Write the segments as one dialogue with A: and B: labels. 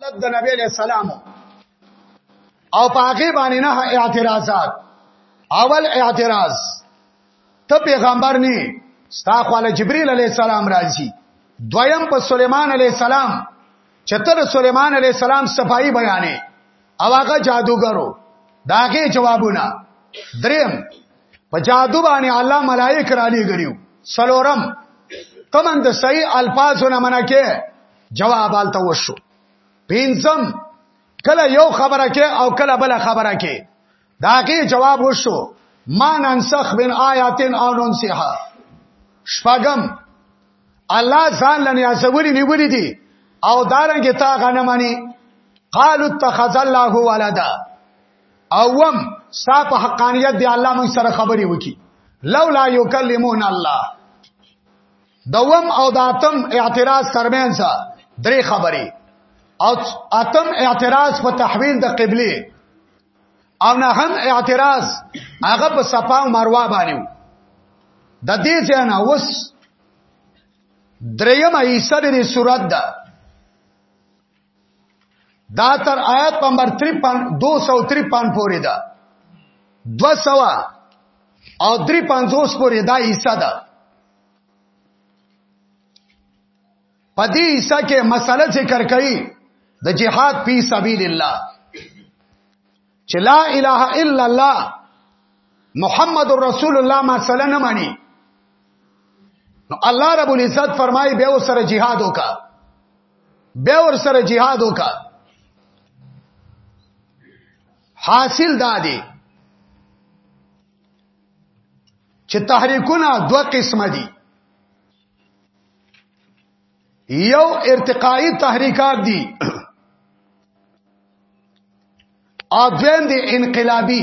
A: د نبی له سلام او پاګې باندې نه اعتراضات اول اعتراض ته پیغمبر نه ستا خواله جبريل عليه السلام راځي دویم په سليمان عليه السلام چتر سليمان عليه السلام صفائی بیانې او هغه جادوګرو داګه جوابونه دریم په جادو باندې الله ملائک را لې غړیو سلورم تمن د صحیح الفاظونه منکه جواب آلته وشو پینځم کله یو خبره کې او کله بل خبره کې داګه جواب وشو ما ننسخ من آیاتن او ننسها شپغم الله ځان لنی ازوري نیولې دي او دارنګ تا غنه مانی قالو اتخذ الله ولدا اوم ستا په حقانیت دی الله موږ سره خبرې وکي لولا یکلمون الله دوم او د اتم اعتراض ترمنځ درې خبرې او اتم اعتراض په تحویل د قبله او نه هم اعتراض هغه په صفا او مروه باندې د دې ځنه اوس دریم ایسه د صورت ده دا تر آیت نمبر 53 253 پورې ده 200 او 350 پورې دا حصہ ده په دې حصہ کې مسله ذکر کړي د جهاد په سبیل الله چې لا اله الا الله محمد رسول الله ما صلی الله مانی نو الله رب العزت فرمایي به سره جهاد وکړه بیا ور سره jihad وکا حاصل دا دی چې تحریکونه دوه قسمه دي یو ارتقائی تحریکات دي او دویم دي انقلابی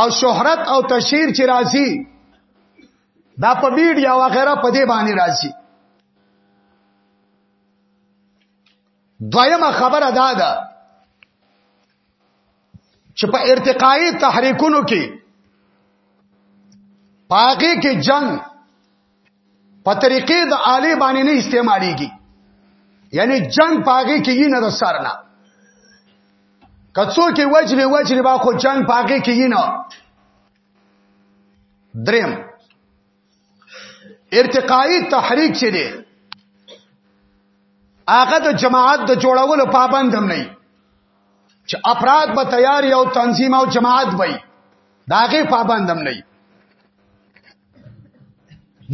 A: او شهرت او تشهیر چې راځي دا په میډیا او غیره په دې باندې راځي دویمه خبره دا ده چې په ارتقایي تحریکونو کې پاګه کې جنگ په طریقې د آله باندې نه استعماليږي یعنی جنگ پاګه کیږي نه د سر نه کڅو کې وجري وجري با خو جنگ پاګه کیږي نه دریم ارتقایی تحریک چې دی هغه د جماعت د جوړولو پابند هم نه چې افراد به تیار یو تنظیم او جماعت وي داغه پابندم نه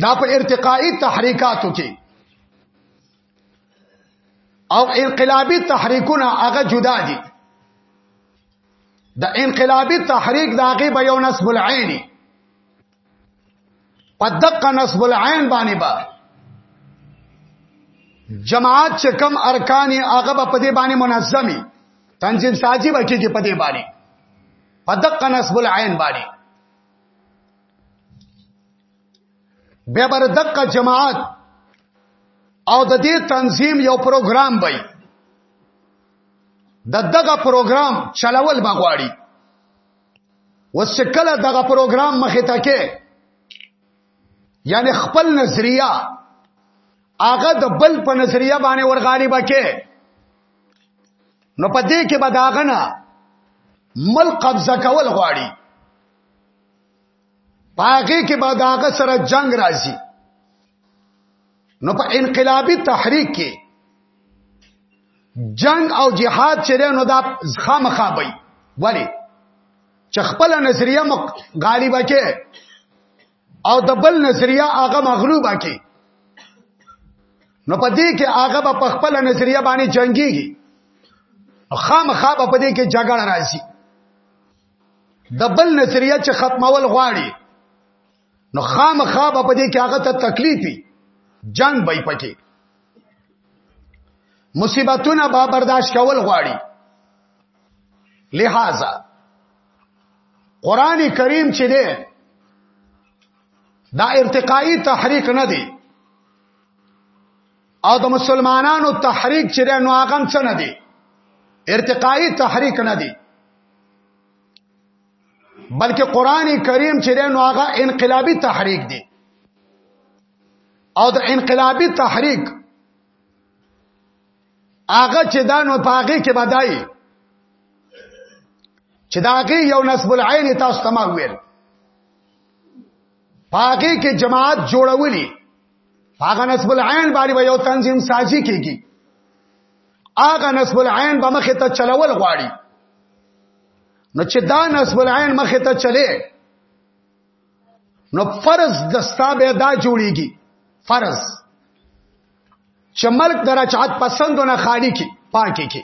A: دا په ارتقائي تحریکاتو کې او انقلابی تحریکونه هغه جدا دي د انقلابی تحریک داغه به یو نسب العینی په دقه نصب العين باندې با جماعت چې کم ارکان هغه په دې باندې منظمي تنظیم سازي بچي کې په دې باندې په دقه نصب العين باندې بیا بر دقه جماعت او د دې تنظیم یو پروګرام وای د دغه پروګرام چلول بغواړي وسکله دغه پروګرام مخه تا کې یعنی خپل نظریه هغه د بل په نظریه باندې ورغالي بکې نو پدې کې به داغه نه مل قبضه کول غواړي پاګه کې به داغه سره جنگ راځي نو په انقلابي تحریک کې جنگ او جهاد چې نو دا خامخا وي ولی چې خپل نظریه غالبه کې او د بل نظریه هغه مغلوبه کې نو په دې کې هغه په خپل نظریه باندې جنگيږي خامخا په دې کې جګړه راځي د بل نظریه چې ختمول غواړي نو خامخا به په دې کې هغه ته تکلیفي جنگ به پکې مصیبتونه به برداشت کول غواړي لہذا قران کریم چې دی دا ارتقائی تحریک نه دی او د مسلمانانو تحریک چې نو هغه څه نه دی ارتقائی تحریک نه دی بلکې قران کریم چې نو هغه انقلابي تحریک دی او د انقلابي تحریک هغه چې دا نو پاغه کې بدای چې دا هغه یو نسب العين تاسو ته ما ویل پاغه کې جماعت جوړولې هغه نسب العين باندې یو تنظیم سازي کیږي هغه نسب العين به مخه ته چلول غواړي نو چې دا نسب العين مخه ته چلے نو فرض د ستا به دا جوړیږي فرض چې ملک د رجعت پسندونه خالی کی پاکي کی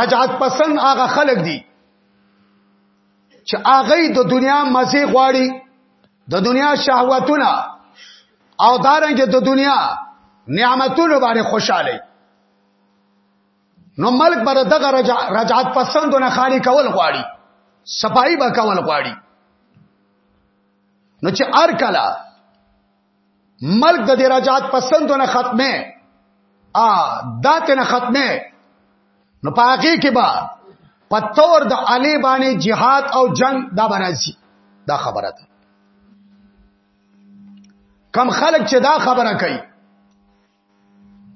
A: رجعت پسند هغه خلق دي چې هغه د دنیا مزه غواړي د دنیا شهوتونه او دارنګ د دنیا نعمتونو باندې خوشاله نو ملک بر دغه رجعت پسندونه خالی کول غواړي صفائی به کول غواړي نو چې ار کلا ملک د دې رجعت پسندونه ختمه ا داتې نه ختمه نو پاګه کې با پتور د علی باندې jihad او جنگ دا بناسي دا خبره ده کم خلک چې دا خبره کوي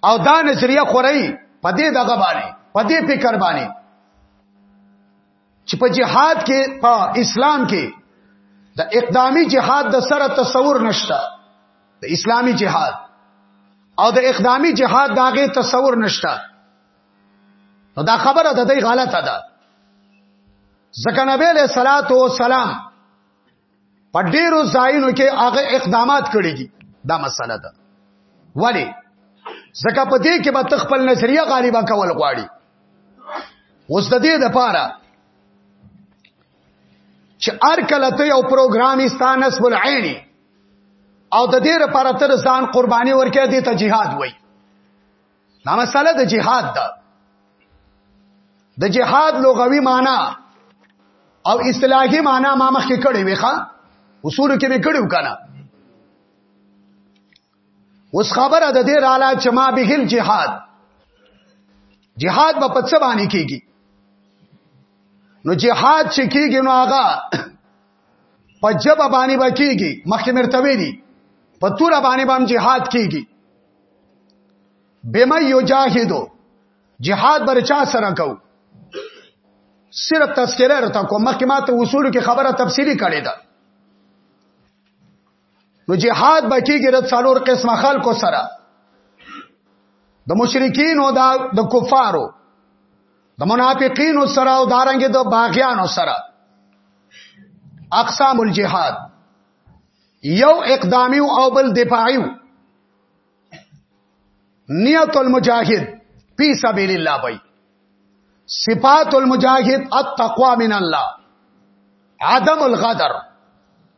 A: او دا نظریه خوري په دې دغه باندې په دې فکر باندې چې په جهاد کې په اسلام کې د اقدامي جهاد د سره تصور نشته د اسلامی جهاد او د اقدامي جهاد داغه تصور نشته نو دا خبره د دې غلطه ده ځکه نبی له صلوات و سلام په ډیرو ځایونو کې هغه اقدامات کړی دي دا مسله ده ولی ځکه په دې کې به تخپل نظریه غالبا کول غواړي اوس د دې لپاره چې ار کله ته یو پروګرام استانه سول عیني او د دې لپاره تر ځان قرباني ورکړي د ته jihad وای دا مسله د جهاد ده د جهاد لغوي معنی او اصطلاحي معنی ما مخکې کړې وي ښا اصول کې به کړو کنه اوس خبره د دې رااله چې ما به جهاد جهاد په پڅ باندې کیږي نو جهاد چې کیږي نو هغه په جبه باندې بکیږي مخکې مرتوی دي په تور باندې باندې جهاد کیږي بما یجاهدو جهاد بر چا سره کو صرف تذکرہ رته کو مخکې ماته اصول کې خبره تفصیلی کړې ده نو جهاد بکیږي د څلور قسمه خلکو سره د مشرکین او د کفارو د منافقین سره او دارنګ د باغیانو سره اقسام الجهاد یو اقدامی او بل دفاعی نیت المجاهد فی سبیل الله بای صفات المجاهد التقوا من الله عدم الغدر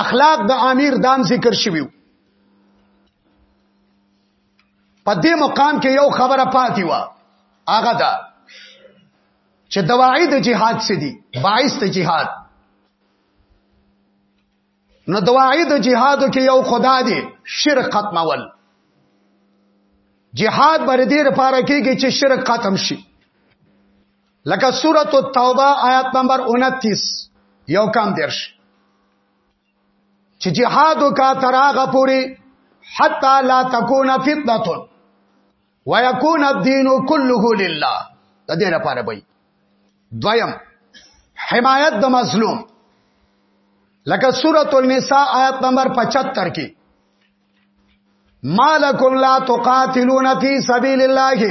A: اخلاق د امیر دام ذکر شویو په دې مقام کې یو خبره پاتې و هغه دا چې دواعی د جهاد څه دي باعث د جهاد نو دواعی د جهادو کې یو خدا دی شرک ختمول جهاد بر دې لپاره کېږي چې شرک ختم شي لکه سورۃ التوبه آیات نمبر 29 یو کم درش چې جهاد کا تراغه پوری حتا لا تکون فتنه ويكون الدين كله لله د دې لپاره وي دویم حمایت د مظلوم لکه سورۃ النساء آیت نمبر 75 کې مالکم لا تقاتلون فی سبیل الله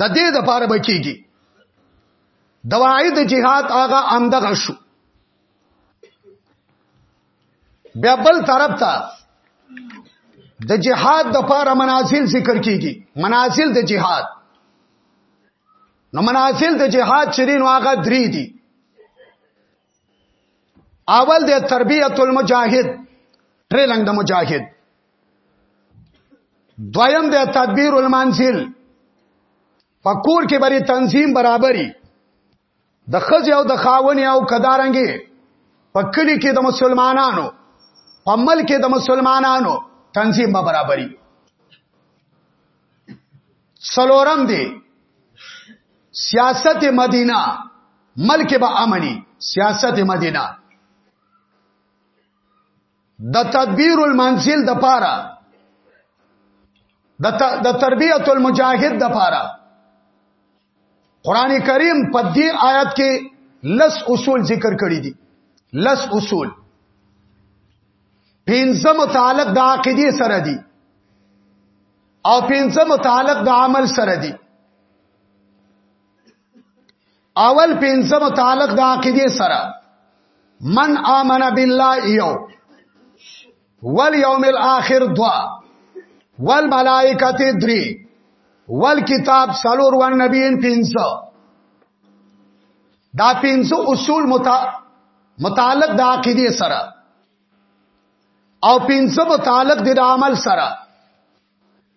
A: د دې د پاره بکیږي دواعی د جهاد هغه اندغه شو بیا بل طرف ته د جهاد د پاره منازل ذکر کیږي منازل د جهاد نو منازل د جهاد چرین واغه درې دي اول د تربیت المجاهد ټریننګ د مجاهد دویم د تدبیر المنزل پکور کې بری تنظیم برابرۍ د خځې او د خاونې او کدارنګي په کلی کې د مسلمانانو په ملک کې د مسلمانانو تنظیم به برابرۍ سلورم دی سیاست مدینه ملک به امني سیاست مدینه د تدبیر المنزل د پاره د تربیت المجاهد د پاره قران کریم په دې آیات کې لس اصول ذکر کړی دي لس اصول پنځه متعلق د عقیده سره دي او پنځه متعلق د عمل سره دي اول پنځه متعلق د عقیده سره من آمن بالله یو والیوم الاخر دوا والملائکه دری والکتاب سلور والنبیین پنځه دا پنځه اصول متعلق د عقیده سره او پنځه متعلق د عمل سره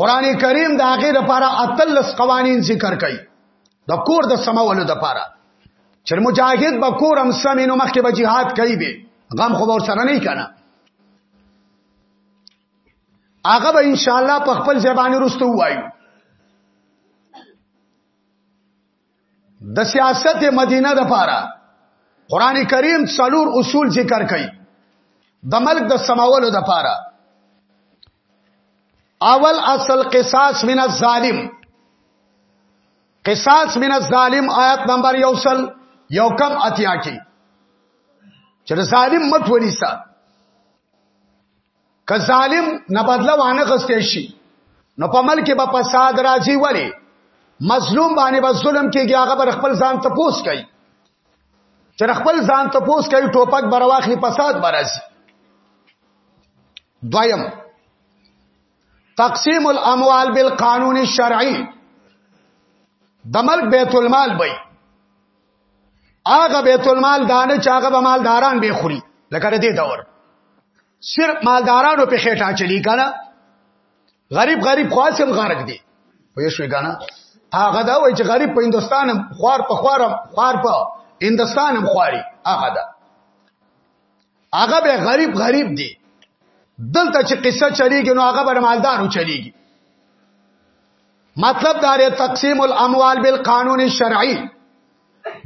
A: قران کریم د هغه لپاره اتلس قوانین ذکر کړي د کور د سمولو لپاره چې مجاهد به کور هم سمینو مخکې به jihad کوي به غم خو ور سره نه کنا هغه به ان شاء الله په خپل زبان رستو وایو د سیاست مدینه د پاره قران کریم څلور اصول ذکر کړي د ملک د سماولو د پاره اول اصل قصاص من الظالم قصاص من الظالم آیت نمبر یوصل یو کم اتیا کی چې ظالم مت ونیسا که ظالم نه بدله وانه غستې شي نو په ملک به فساد راځي ولی مظلوم باندې به ظلم کېږي هغه بر خپل ځان ته پوس کوي چې خپل ځان ته پوس کوي ټوپک برواخلي فساد برازي دویم تقسیم الاموال بالقانون الشرعي د ملک بیت المال به هغه بیت المال دانه چې هغه به مالداران به خوري لکه د دې دور صرف مالدارانو په خېټه چلی کنه غریب غریب خاصم غارق دی وې شوې کنه هغه دا وای چې غریب په هندستانم خوار په خوارم خوار په هندستانم خواري هغه دا هغه به غریب غریب دی دلته چې قصه چلیږي نو هغه به مالدارو چلیږي مطلب دا دی تقسیم الاموال بالقانون الشرعي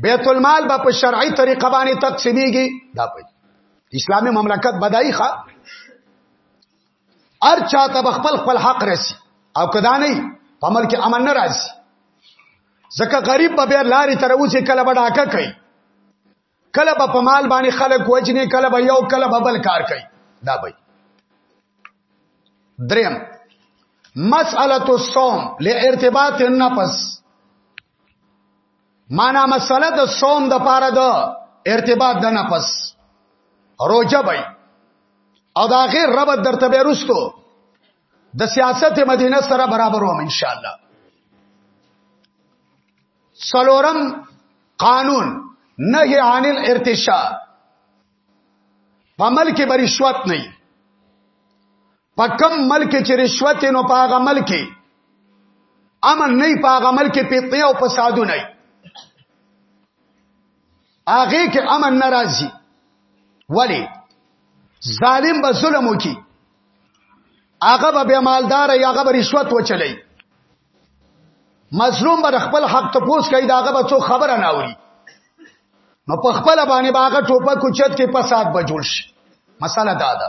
A: بیت المال به په شرعي طریقه باندې تقسیمیږي دا په اسلامي مملکت بدایي ښه ار چاته خپل خپل حق رسی او کدا نه په عمل کې امن نه راځي ځکه غریب به بیا لارې تر اوسه کله به ډاکه کوي کله به په مال باندې خلک وجنې کله به یو کله به بل کار کوي دا به دریم مسأله الصوم لارتباط النفس معنا مسله د صوم د پاره د ارتباط د نفس روجه به او دا غیر ربط در تبه رستو د سیاست مدینه سره برابر وم ان شاء الله څلورم قانون نهي عن الارتشاء په ملک به رشوت نه په کم ملک چې رشوت نو په هغه ملک امن نه په هغه ملک پیتنه او فسادو نه هغه کې امن ناراضي ولی ظالم به ظلم وکي هغه به مالدار یا هغه به رشوت وچلی مظلوم به خپل حق ته پوس کوي داغه به څو خبره نه اوري نو په خپل باندې باغه ټوپه کوچت کې فساد به جوړ شي مساله دا ده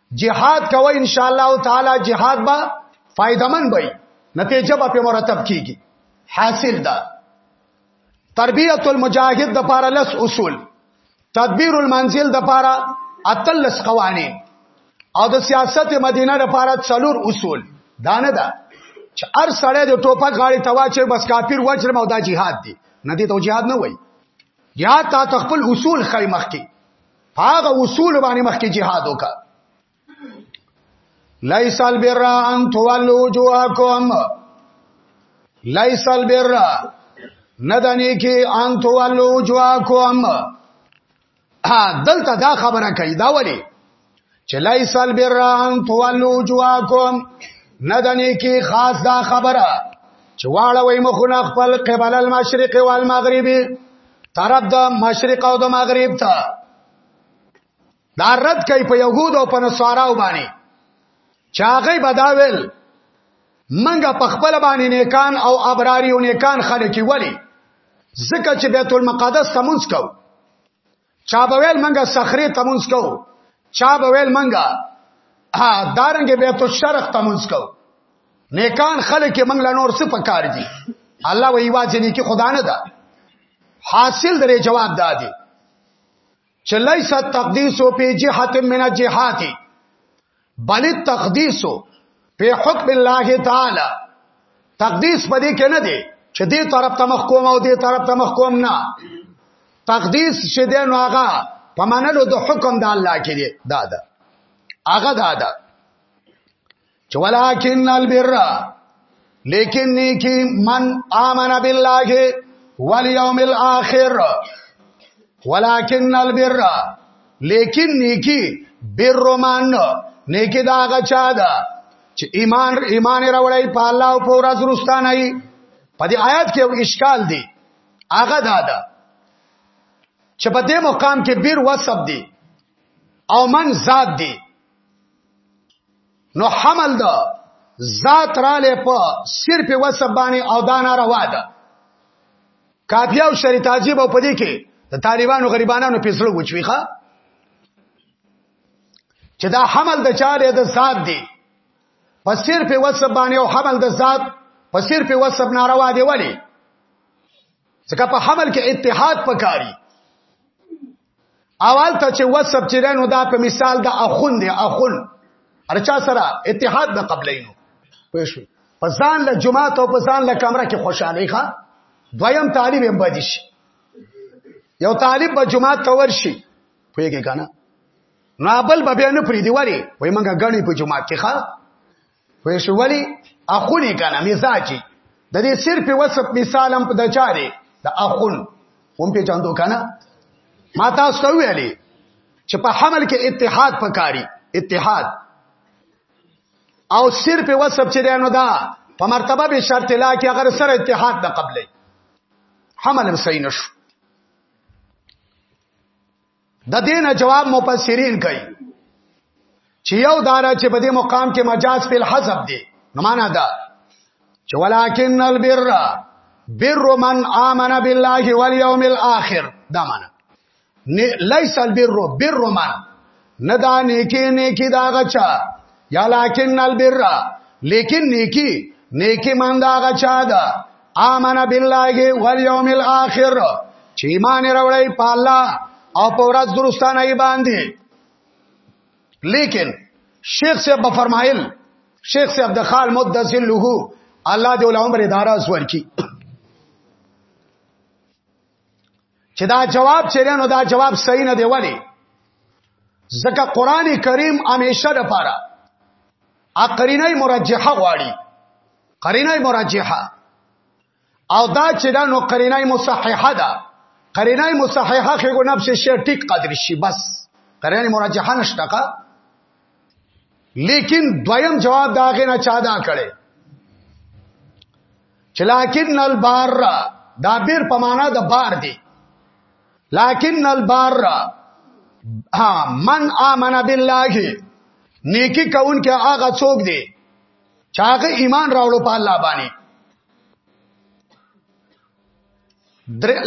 A: جهاد کوي ان شاء الله تعالی جهاد به فائدمن وي نتیجه به په مرتب کیږي حاصل ده تربیت المجاهد د پاره لس اصول تدبیر المنزل د پاره اتلس قوانین او د سیاست مدینه د پاره څلور اصول دانه ده چې هر سړی د ټوپک غاړي تواچې بس کافر وجرم او دا جهاد دی نه دی ته جهاد نه وای یا تا تخپل اصول خیمخ کی هغه اصول باندې مخکې جهاد وکړه ليس البر ان تولوا وجوهكم ليس البر ندنی کی ان تولوا وجوهكم دلته دا خبره کوي دا ولی چلای سال بران توالو جواکم ندنی کی خاص دا خبره چواړه وای مخونه خپل قبل المشرق والمغربی طرف د مشرق او د مغرب ته دا رد کوي په يهود او په نصاراو باندې چاغې بداول منګه په خپل باندې نیکان او ابراری او نیکان خلک ولی زکه چې بیت المقدس تمونس کو چا به ویل منګه صخره تمونس کو چا به ویل منګه ها دارنګ بیت الشرق تمونس کو نیکان خلک منګ لا نور څه پکار دي الله وی واځي نه کې خدا نه ده حاصل درې جواب دادي چې ليس تقديس په جهات من جهاتي بل تقدیس په حکم الله تعالی تقدیس پدې کې نه دی چې دې طرف ته مخ کوم او دې طرف ته مخ کوم نه تقدیس چې دې نو هغه په منلو د حکم د الله کې دی دا دا هغه دا دا چې ولکن البر لیکن نیکی من آمن بالله والیوم الاخر ولكن البر لیکن نیکی بر رومان نیکی دا غچا ده چې ایمان ایمان راوړی په الله او په ورځ رستانه ای په دې آیات کې یو اشکال دی هغه دا ده چې په دې مقام کې بیر وسب دی او من ذات دی نو حمل ده ذات را لې په سر په وسب باندې او دا ناروا ده کاپیا او شری تاجیب او پدې کې د طالبانو غریبانو په سره وچوي ښا چې دا حمل د چاره د ذات دی په سر په وسب باندې او حمل د ذات په سر په وسب ناروا دی ولی ځکه په حمل کې اتحاد پکاري اول ته چې وسب چې رنو دا په مثال د اخون دی اخون ارچا سره اتحاد د قبلینو پوه شو په ځان له جمعه ته په ځان له کمره کې خوشاله ښه دویم طالب هم باندې شي یو طالب به جمعه ته ورشي پوهیږي کنه نابل به بیا نه پری دی وری وای مونږه غنی په جمعه کې ښا وې شو ولی اخونی کنه مزاجي د دې صرف وصف مثال هم د چا دی د اخون هم په چاندو کنه ما تاسو ته ویلي چې په حمل کې اتحاد پکاري اتحاد او صرف وصف چې دی نو دا په مرتبه به شرط لا کې اگر سره اتحاد د قبلې حمل هم صحیح نشو د دین جواب مفسرین کوي چې یو دارا چې په دې مقام کې مجاز په حذف دی نو معنا دا چې ولکن البر بر من آمن بالله والیوم الاخر دا معنا لیس البر بر من نه دا نیکی نیکی دا غچا یا لکن البر لیکن نیکی نیکی مان دا هغه چا ده آمن بالله والیوم الاخر چې ایمان راوړی په الله او په ورځ درستانه یې باندې لیکن شیخ صاحب فرمایل شیخ صاحب د خال مدذل له الله دی ول عمر اداره اسور کی چې دا جواب چیرې نو دا جواب صحیح نه دی ولی ځکه قران کریم همیشه د پاره اقرینه مرجحه غواړي قرینه مرجحه او دا چې دا نو قرینه مصححه ده قرینه مصححه خو کو نفس شی ټیک قدر شي بس قرینه مرجحه نشته کا لیکن دویم جواب دا غنه چا دا کړي چې لکن البار دا بیر په معنا د بار دی لکن البار ها من امن بالله نیکی کون کې هغه څوک دی چې هغه ایمان راوړو په الله باندې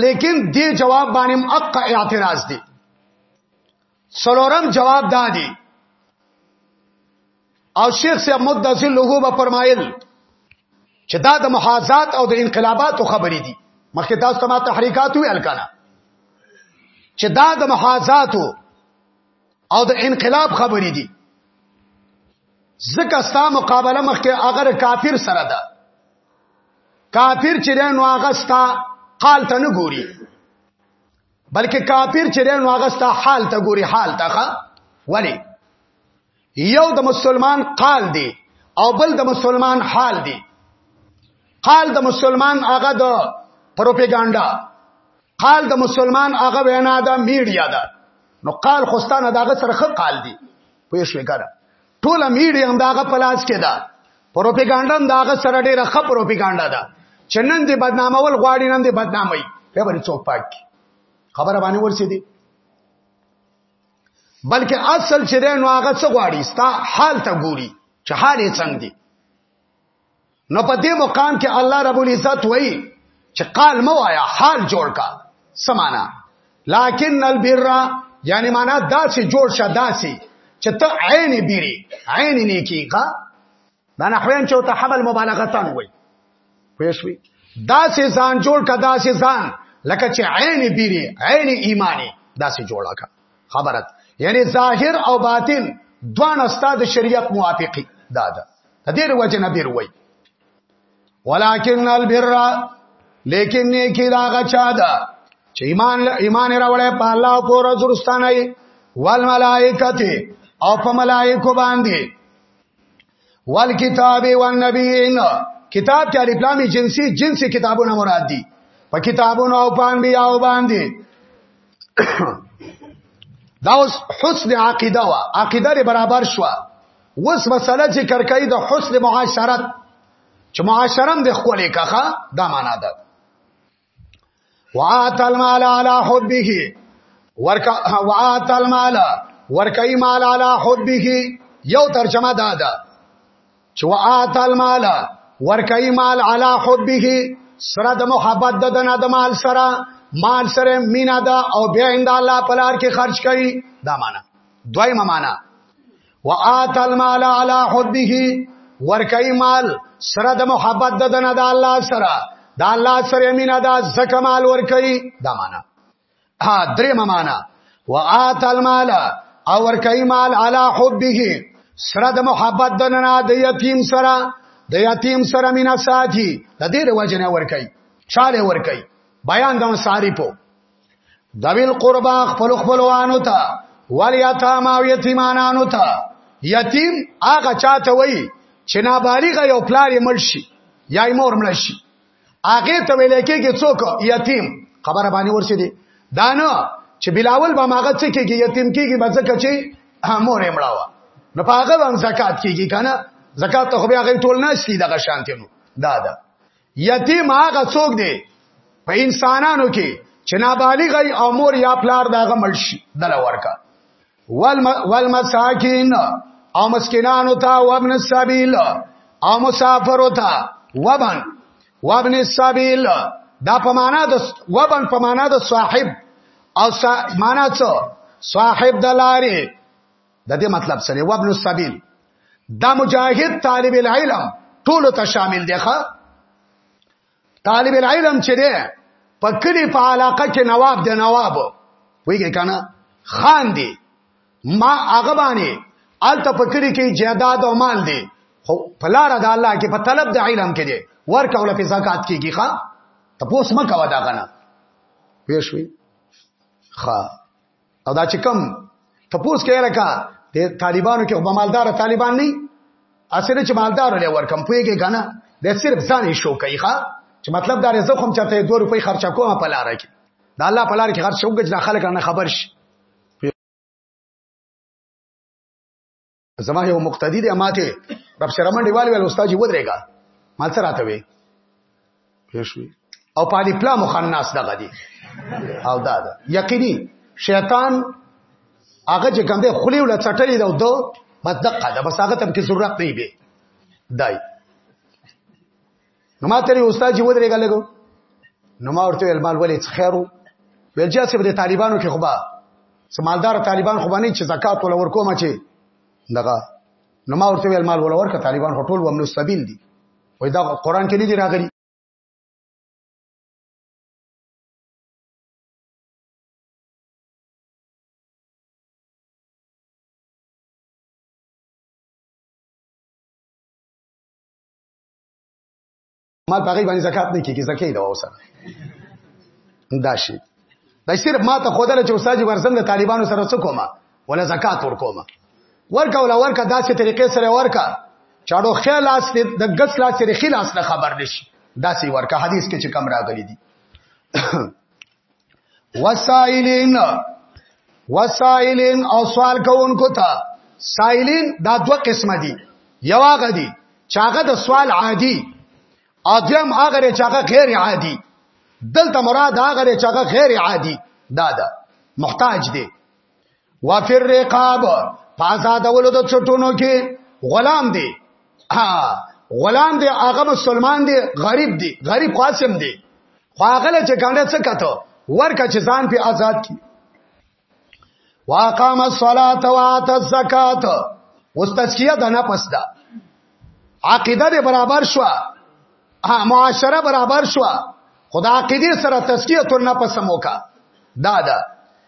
A: لیکن دې جواب باندې اق اعتراض دی سلورم جواب دادی او شیخ سے مدذل لوګو به فرمایل چې دا د محاذات او د انقلاباتو خبرې دي مخکې تاسو ته ما تحریکات ویل کنه چې دا د محاذاتو او د انقلاب خبرې دي ځکه ستا مقابله مخکې اگر کافر سره ده کافر چې نو هغه ستا قال ته نه ګوري بلکې کافر چې نو هغه ستا حال ته ګوري حال ته ښه ولی یو د مسلمان قال دی او بل د مسلمان حال دی قال د مسلمان هغه د پروپاګاندا قال د مسلمان هغه وینا ده میډیا ده نو قال خوستانه داغه سره خه قال دی پوه شو کنه ټوله میډیا هم داغه پلاس کې ده پروپاګاندا هم داغه سره ډیره ښه پروپاګاندا ده چې نن دې بدنامول غواړي نن دې بدنامي په بری څوک پاک خبره باندې ورسې دي بلکې اصل چې نو هغه څه غواړي ستا حال ته ګوري چې حال یې څنګه دی نو په دې مقام کې الله رب العزت وایي چې قال مو آیا حال جوړ کا سمانا لکن البر یعنی معنا دا چې جوړ شه دا چې چې ته عین بیری عین نیکی کا دا نحوین چې ته حمل مبالغه تان وای پېښوي دا چې ځان جوړ کا دا چې ځان لکه چې عین بیری عین ایمانی دا چې جوړا کا خبرت یعنی ظاهر او باطن دوان استاد شریعت موافقی دا ده د دې وجه نه بیر وای ولکن البر لیکن نیکی دا غچا ده چې ایمان ایمان راوړې په الله او پر رسولستانه والملائکته او په ملائکه باندې والکتاب والنبیین کتاب کې الف لام جنسي جنسي کتابونه مراد دي په کتابونو او پان بیا او باندې دا اوس حسن عقیده وا عقیده لري برابر شو وس مسله چې کرکای د حسن معاشرت چې معاشرم د خپلې کخه دا معنا ده وآت المال على حبه ورکا وآت المال ورکای مال على حبه یو ترجمه دا ده چې وآت المال ورکای مال على حبه سره د محبت د دنا د مال سره مال سره مینا ده او بیا اند الله پلار کې خرج کړي دا معنا دویمه معنا وآت المال على حبه ورکای مال سره د محبت د دنه د الله سره د الله سره مینا د زکه مال ورکای دا معنا ها درې معنا وآت المال او ورکای مال على حبه سره د محبت د دنه د یتیم سره د یتیم سره مینا ساتي د دې وجنه ورکای چاله ورکای بیان د انصاری په دویل قربا خپل خپلوانو ته ولیتام او یتیمانانو ته یتیم هغه چاته وای چې نابالغ یو پلار یې مړ شي یا یې مور مړ شي هغه ته ویل کېږي څوک یتیم خبره باندې ورسې دي دا نه چې بلاول به ماغه څه کېږي یتیم کېږي به ځکه چې مور یې مړاوه نو په هغه باندې زکات کېږي کنه زکات ته خو بیا غي ټول نه شي دغه شانتي نو دا ده یتیم هغه څوک دی په انسانانو کې چې نابالغ او مور یا پلار داغه ملشي دل ورکا والمساکین او مسکینانو ته او ابن السبیل او مسافر ته وبن وابن السبیل دا په معنا د وبن په معنا د صاحب او معنا څه صاحب د لارې د دې مطلب سره وابن السبيل دا مجاهد طالب العلم ټول ته شامل دی ښا طالب العلم چې دی په کلی په علاقه کې نواب دی نواب ویږي کنه خان دی ما هغه باندې الته په کلی کې جیداد او مال دی خو په لار د الله کې په طلب د علم کې دی ورکه ولا په زکات کېږي ښا تپوس مکه ودا کنه پېښوي ښا او دا چې کم تپوس کې لکه د طالبانو کې مالدار طالبان نه اصل چې مالدار له ور کم پويږي غنه د صرف ځان یې شو کوي ښا چې مطلب دا رزق هم چاته 2 روپۍ خرچه کوم په لار کې دا الله په لار کې خرچه وګج نه خلک نه خبر شي زما یو مقتدی دی ماته رب سره منډي والي ول استاد یې ودرېګا ما سره راته وي پېښوي او پالي پلا مخناس دغه دی او دا دا یقیني شیطان هغه چې کوم دی خلی ول چټلې دا دو بس دقه دا بس هغه تم کې ضرورت نه دی دای نو ما ته استاد جی ودرېګا لګو نو ما ورته ویل مال ولې څه خیرو ویل چې سب د طالبانو کې خوبا سمالدار طالبان خوبا نه چې زکات ول ورکوم چې دغه نو ما ورته ویل مال ول ورکه طالبان هټول ومنو سبیل دي وای دا قران کې نه دی راغلی مال پاګی باندې زکات نه کیږي زکه دا اوسه دا شي دا صرف ما ته خدای چې استاد ورسم د طالبانو سره څه کومه ولا زکات ور کومه ورکا ولا ورکا داسې طریقې سره ورکا چاړو خیال اس د غس لا سره خلاص نه خبر نشي داسې ورکا حدیث کې چې کم راغلي دي وسائلین وسائلین او سوال کوونکو ته سائلین دا دوه قسمه دي یو هغه دي چې هغه د سوال عادي او دویم هغه چې هغه غیر عادي دلته مراد هغه چې هغه غیر عادي دا ده محتاج دي وفر رقاب پازادولو د چټونو کې غلام دی ها غلام دی هغه مسلمان دی غریب دی غریب قاسم دی خو هغه له چې کنده څه کته ورکه چې ځان په آزاد کی واقام الصلاه وات الزکات اوس تزکیه د نفس ده عقیده به برابر شو معاشره برابر شو خدا عقیده سره تزکیه تر نفس موکا دا دا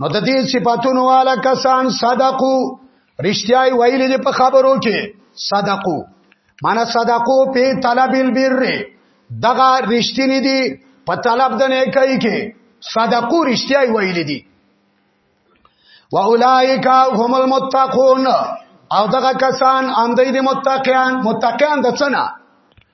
A: نو د دې صفاتونو والا کسان صدقو رښتیاي ویل دي په خبرو کې صدقو معنا صدقو په طلب البر دغه رښتینی دي په طلب د نیکۍ کې صدقو رښتیاي ویل دي واولائک هم المتقون او دغه کسان اندې دي متقین متقین د څنګه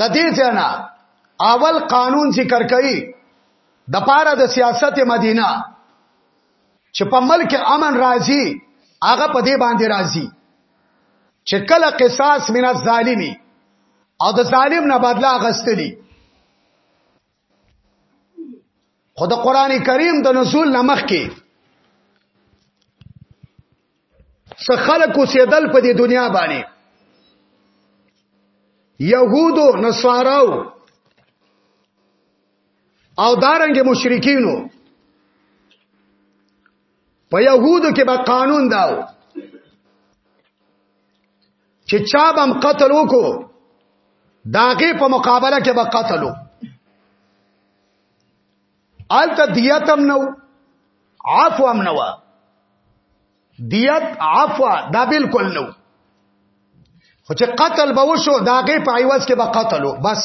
A: د دې ځنا اول قانون ذکر کړي د پاره د سیاست مدینه چې په ملک امن راځي هغه په دې باندې راځي چې کله قصاص من الظالمی او د ظالم نه بدلا غستلی خو د قران کریم د نزول نمخ کې څه خلق اوسېدل په دې دنیا باندې يهودو نصاراو او دارنګ مشرکینو په يهودو کې به قانون داو چې چا بم قتل وکړو داغه په مقابله کې به قتلو آلته دیت هم نو عفو هم نو دیت عفو دا بالکل نو خو چې قتل به وشو داغه په عوض کې به قتلو بس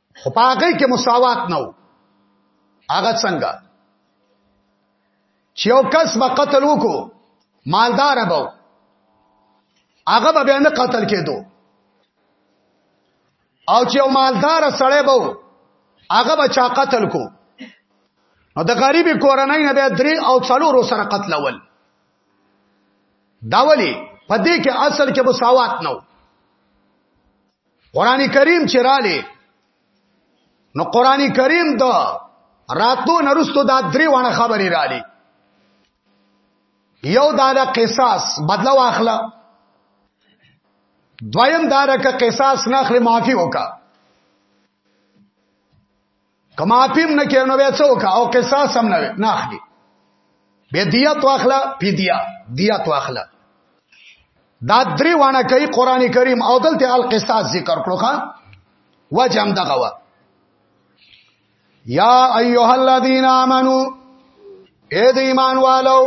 A: خو پاګه کې مساوات نه و هغه څنګه چې یو کس به قتل وکړو مالدار به هغه به نه قتل کېدو او چې یو مالدار سړی به هغه به چا قتل کو نو د غریبي کورنۍ نه به درې او څلور سره قتل ول دا ولی په دې کې اصل کې مساوات نه قران کریم چې رااله نو قران کریم دا راتو نرستو دا درې وانه خبرې رااله یو دا د قصاص بدلا واخله دویم دا رکه قصاص نه اخلي معافي وکا کما پیم نه کې نو بیا څوک او قصاص هم نه نه اخلي به دیا تو اخلا پی دیا دیا تو اخلا دا درې وانه کوي قران کریم او دلته القصاص ذکر کړو ښا وجه هم دغه وا یا ایها الذین آمنو اے د ایمان والو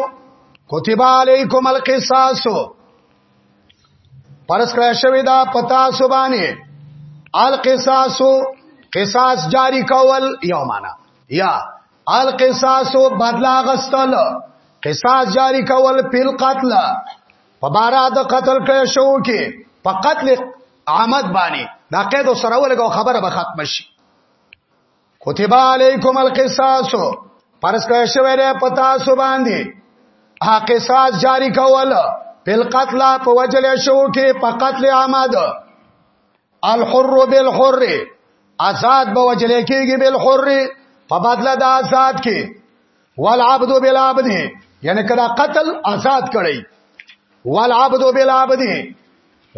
A: کتب علیکم القصاص پرس کړه شوی دا پتا سبانه القصاص قصاص جاری کول یو معنا یا القصاص بدلا غستل قصاص جاری کول پیل قتل په بارا د قتل کړه شو کې په قتل عامد باندې دا قید سره ولګو خبره به ختم شي کتب علیکم القصاص پرس کړی شوی دی پتا سو باندې ها قصاص جاری کول بل قتل په وجل شو کې په قتل آمد الحر بالحر آزاد به وجل کېږي بالحر په بدله د آزاد کې والعبد بالعبد یعنی کدا قتل آزاد کړي والعبد بالعبد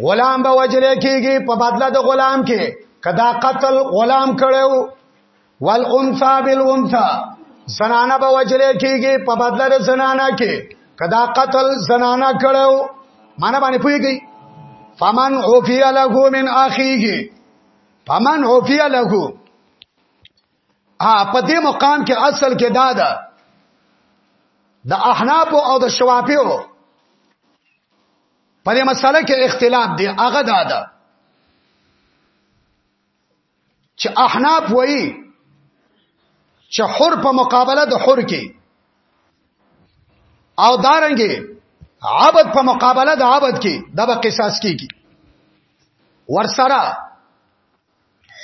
A: غلام به وجل کیږي په بدله د غلام کې کدا قتل غلام کړو والانثى بالانثى زنانه به وجل کیږي په بدله د زنانه کې کدا قتل زنانه کړو معنی باندې پويږي فمن عفي له من اخيه فمن عفي له ا په دې مقام کې اصل کې دا ده د احناف او د شوافیو په دې مسله کې اختلاف دی هغه دا ده چې احناف وایي چې حر په مقابله د حر کې او دارنګي عبد په مقابله د عبد کې دا به قصاص کیږي ورسره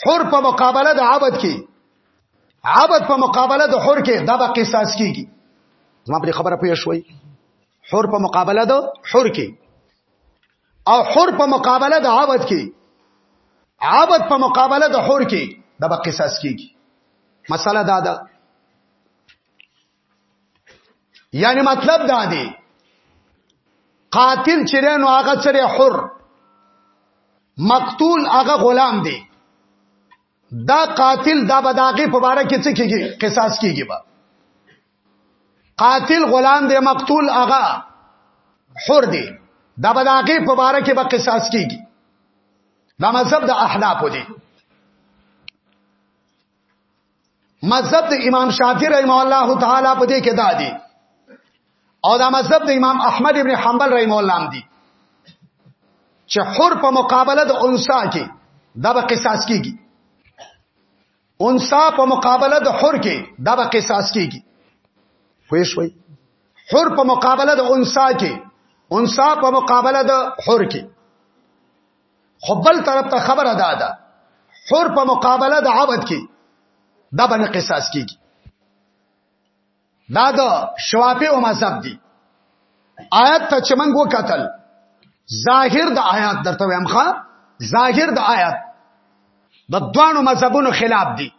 A: حر په مقابله د عبد کې عبد په مقابله د حر کې دا به قصاص کیږي زما په خبره پوه شوي حر په مقابله د حر کې او حر په مقابله د عبد کې عبد په مقابله د حر کې دا به قصاص کیږي مسله دا ده یعنی مطلب دا دی قاتل چرینو هغه سره حر مقتول هغه غلام دی دا قاتل دا بداغه په باره کې څه کیږي قصاص کیږي با قاتل غلام دی مقتول هغه حر دی دا بداغه په باره کې به قصاص کیږي دا مذهب د احناف دی مذهب د امام شافعی رحم الله تعالی په دې کې دا دی او دا مذهب د امام احمد ابن حنبل رحم الله هم دی چې حر په مقابله د انسا کې دا به قصاص کیږي انسا په مقابله د حر کې دا به قصاص کیږي پوه شوي حر په مقابله د انسا کې انسا په مقابله د حر کې خو بل طرف ته خبره ده ده حر په مقابله د عبد کې دا باندې قصاص کیږي دا د شوافی او مذهب دی آیات ته چې موږ وکتل ظاهر د آیات درته وایم ښا ظاهر د آیات د دوانو مذهبونو خلاف دی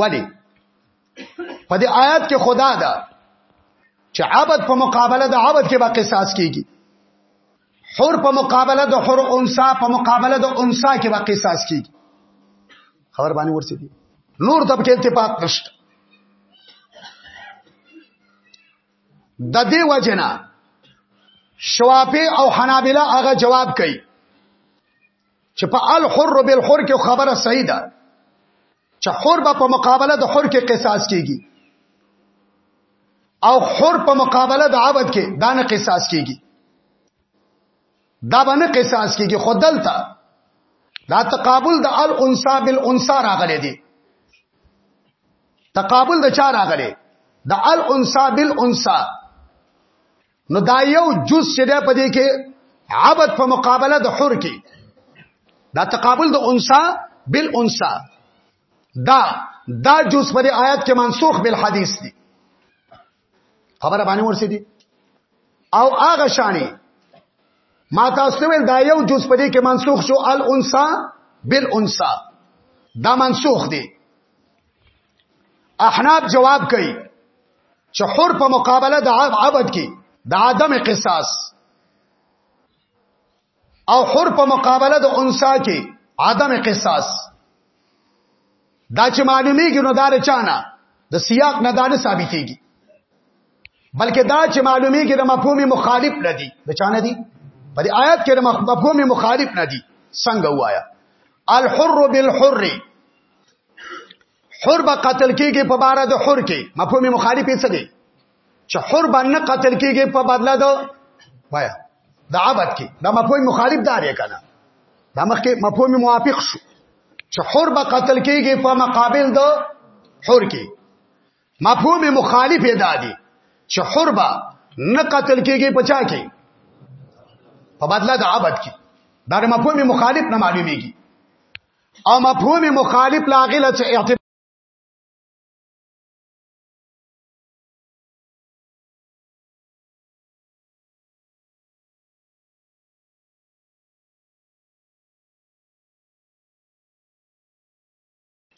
A: ولی په دې آیات کې خدا ده چې عبد په مقابله د عبد کې به قصاص کیږي حر په مقابله د حر انسا په مقابله د انسا کې به قصاص کیږي خبر باندې ورسې دي نور د پکې اتفاق نشته د دې وجنه شوافی او حنابلہ هغه جواب کوي چې په الحر بالحر کې خبره صحیح ده چې حر به په مقابله د حر کې قصاص کیږي او حر په مقابله د عبد کې دا نه قصاص کیږي دا باندې قصاص کیږي خود دلته دا تقابل د الانسا بالانسا راغلي دي تقابل د چا راغلي د الانسا بالانسا نو دا یو جز چې ده په دې کې عبد په مقابله د حر کې دا تقابل د انسا بل انسا دا دا جز په آیات کې منسوخ بل حدیث دی خبره باندې ورسې دي او هغه شانی ما تاسو ویل دا یو جز په دې کې منسوخ شو الانسا بالانسا دا منسوخ دی احناب جواب کوي چې حر په مقابله د عبد کې د عدم قصاص او حر په مقابله د انسا کې عدم قصاص دا چې معلومیږي نو دا چانه د سیاق نه دانه ثابتېږي بلکې دا چې معلومیږي د مفهوم مخالف نه دي د چانه دي په دې آیات کې د مفهوم مخالف نه دي څنګه وایا الحر بالحر حر به قتل کیږي په بار د حر کې مفهوم مخالف څه دی چې حر باندې قتل کیږي په بدله د وایا د عبادت کې دا مفهوم مخالف دار یې کنه دا مخکې مفهوم موافق شو چې حر به قتل کیږي په مقابل د حر کې مفهوم مخالف یې دادی چې حر به نه قتل کیږي په چا کې په بدله د عبادت کې دا مفهوم مخالف نه معلومیږي او مفهوم مخالف لاغله چې اعتبار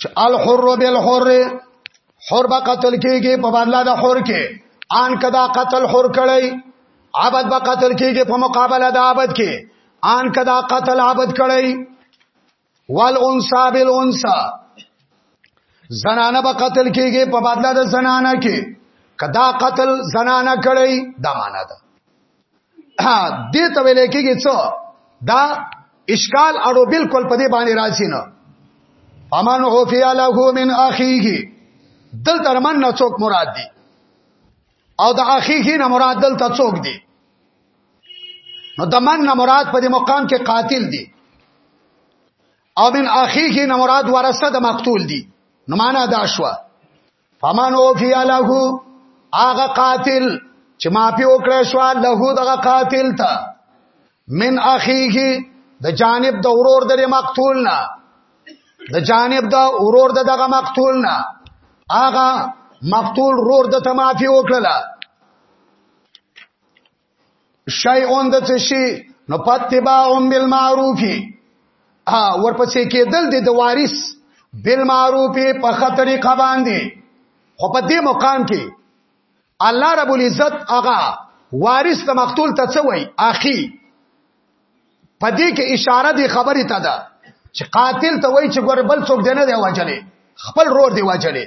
A: چې الحر بالحر حر به قتل کیږي په بدلا د حر کې ان کدا قتل حر کړي عبد به قتل کیږي په مقابله د عبد کې ان کدا قتل عبد کړي والانسا بالانسا زنانه به قتل کیږي په بدله د زنانه کې کدا قتل زنانه کړی دا معنا ده دې ته ویل کېږي څو دا اشکال اړو بالکل په دې باندې راځي نه فمن عفی له من اخیه دل تر من نه څوک مراد دي او د اخیه نه مراد دل ته څوک دي نو د من نه مراد په دې مقام کې قاتل دی او من اخیه نه مراد ورثه د مقتول دی نو معنا دا شو فمن اوفی له هغه قاتل چې معافي وکړې شو له دغه قاتل ته من اخیه د جانب د ورور د مقتول نه د جانب د ورور د دغه مقتول نه هغه مقتول رور د تمافي وکړه شای اون د څه شي نو پتبا ام بالمعروفی ها ورپسې کېدل د د وارث بالمعروف په خطرې قباندې خو په دې مقام کې الله رب العزت هغه وارث د مقتول ته څه وای اخی په دې کې اشاره دی خبرې ته ده چې قاتل ته وای چې ګور بل څوک دنه دی واجلې خپل رور دی واجلې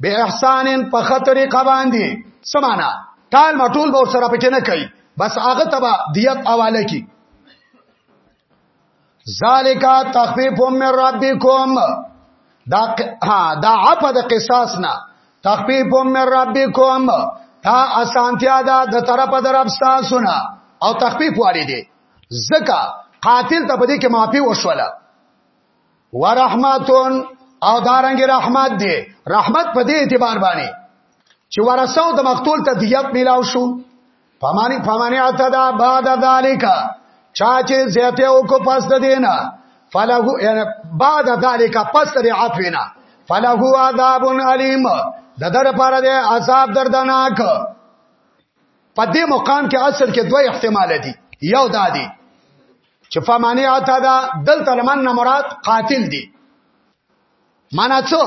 A: به احسانن په خطرې قباندي سمانا ټال مټول به سره پکې نه کوي بس هغه تبا دیت اواله کی ذالکا تخفیف من ربکم دا ها دا اپ د قصاص نه تخفیف من ربکم تا اسانتیا دا د طرف در رب تاسو نه او تخفیف واري دي زکه قاتل ته بده کې معافي وشوله ورحمتون او دارنګ رحمت دی رحمت په دې اعتبار باندې چې ورثه د مقتول ته دیت ملاو شو فمانی فمانی اتدا بعد ذالک چا چې زیته او کو پس د دینا فله یعنی بعد ذالک پس د عفوینا فله عذاب الیم د در پر د عذاب دردناک په دې مقام کې اصل کې دوه احتمال دي یو دا دی چې فمانه اتا دا دلته لمن نه مراد قاتل دی معنا څه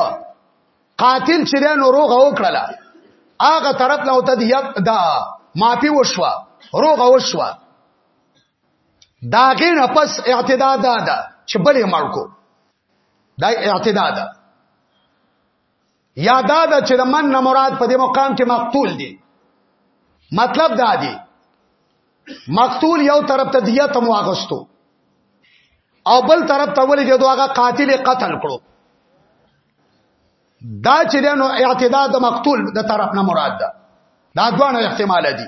A: قاتل چې له نوروغ وکړه هغه طرف له ته دی دا معافي وشوه روغ وشوه دا غین پس اعتداد ده چې بلې مړکو دا اعتداد ده یا دا د چې د من نه مراد په دې مقام کې مقتول دی مطلب دا دی مقتول یو طرف ته دیت مو اغستو او بل طرف ته ولې جدو هغه قاتل قتل کړو دا چې نو اعتداء د مقتول د طرف نه مراد ده دا دوه احتمال دي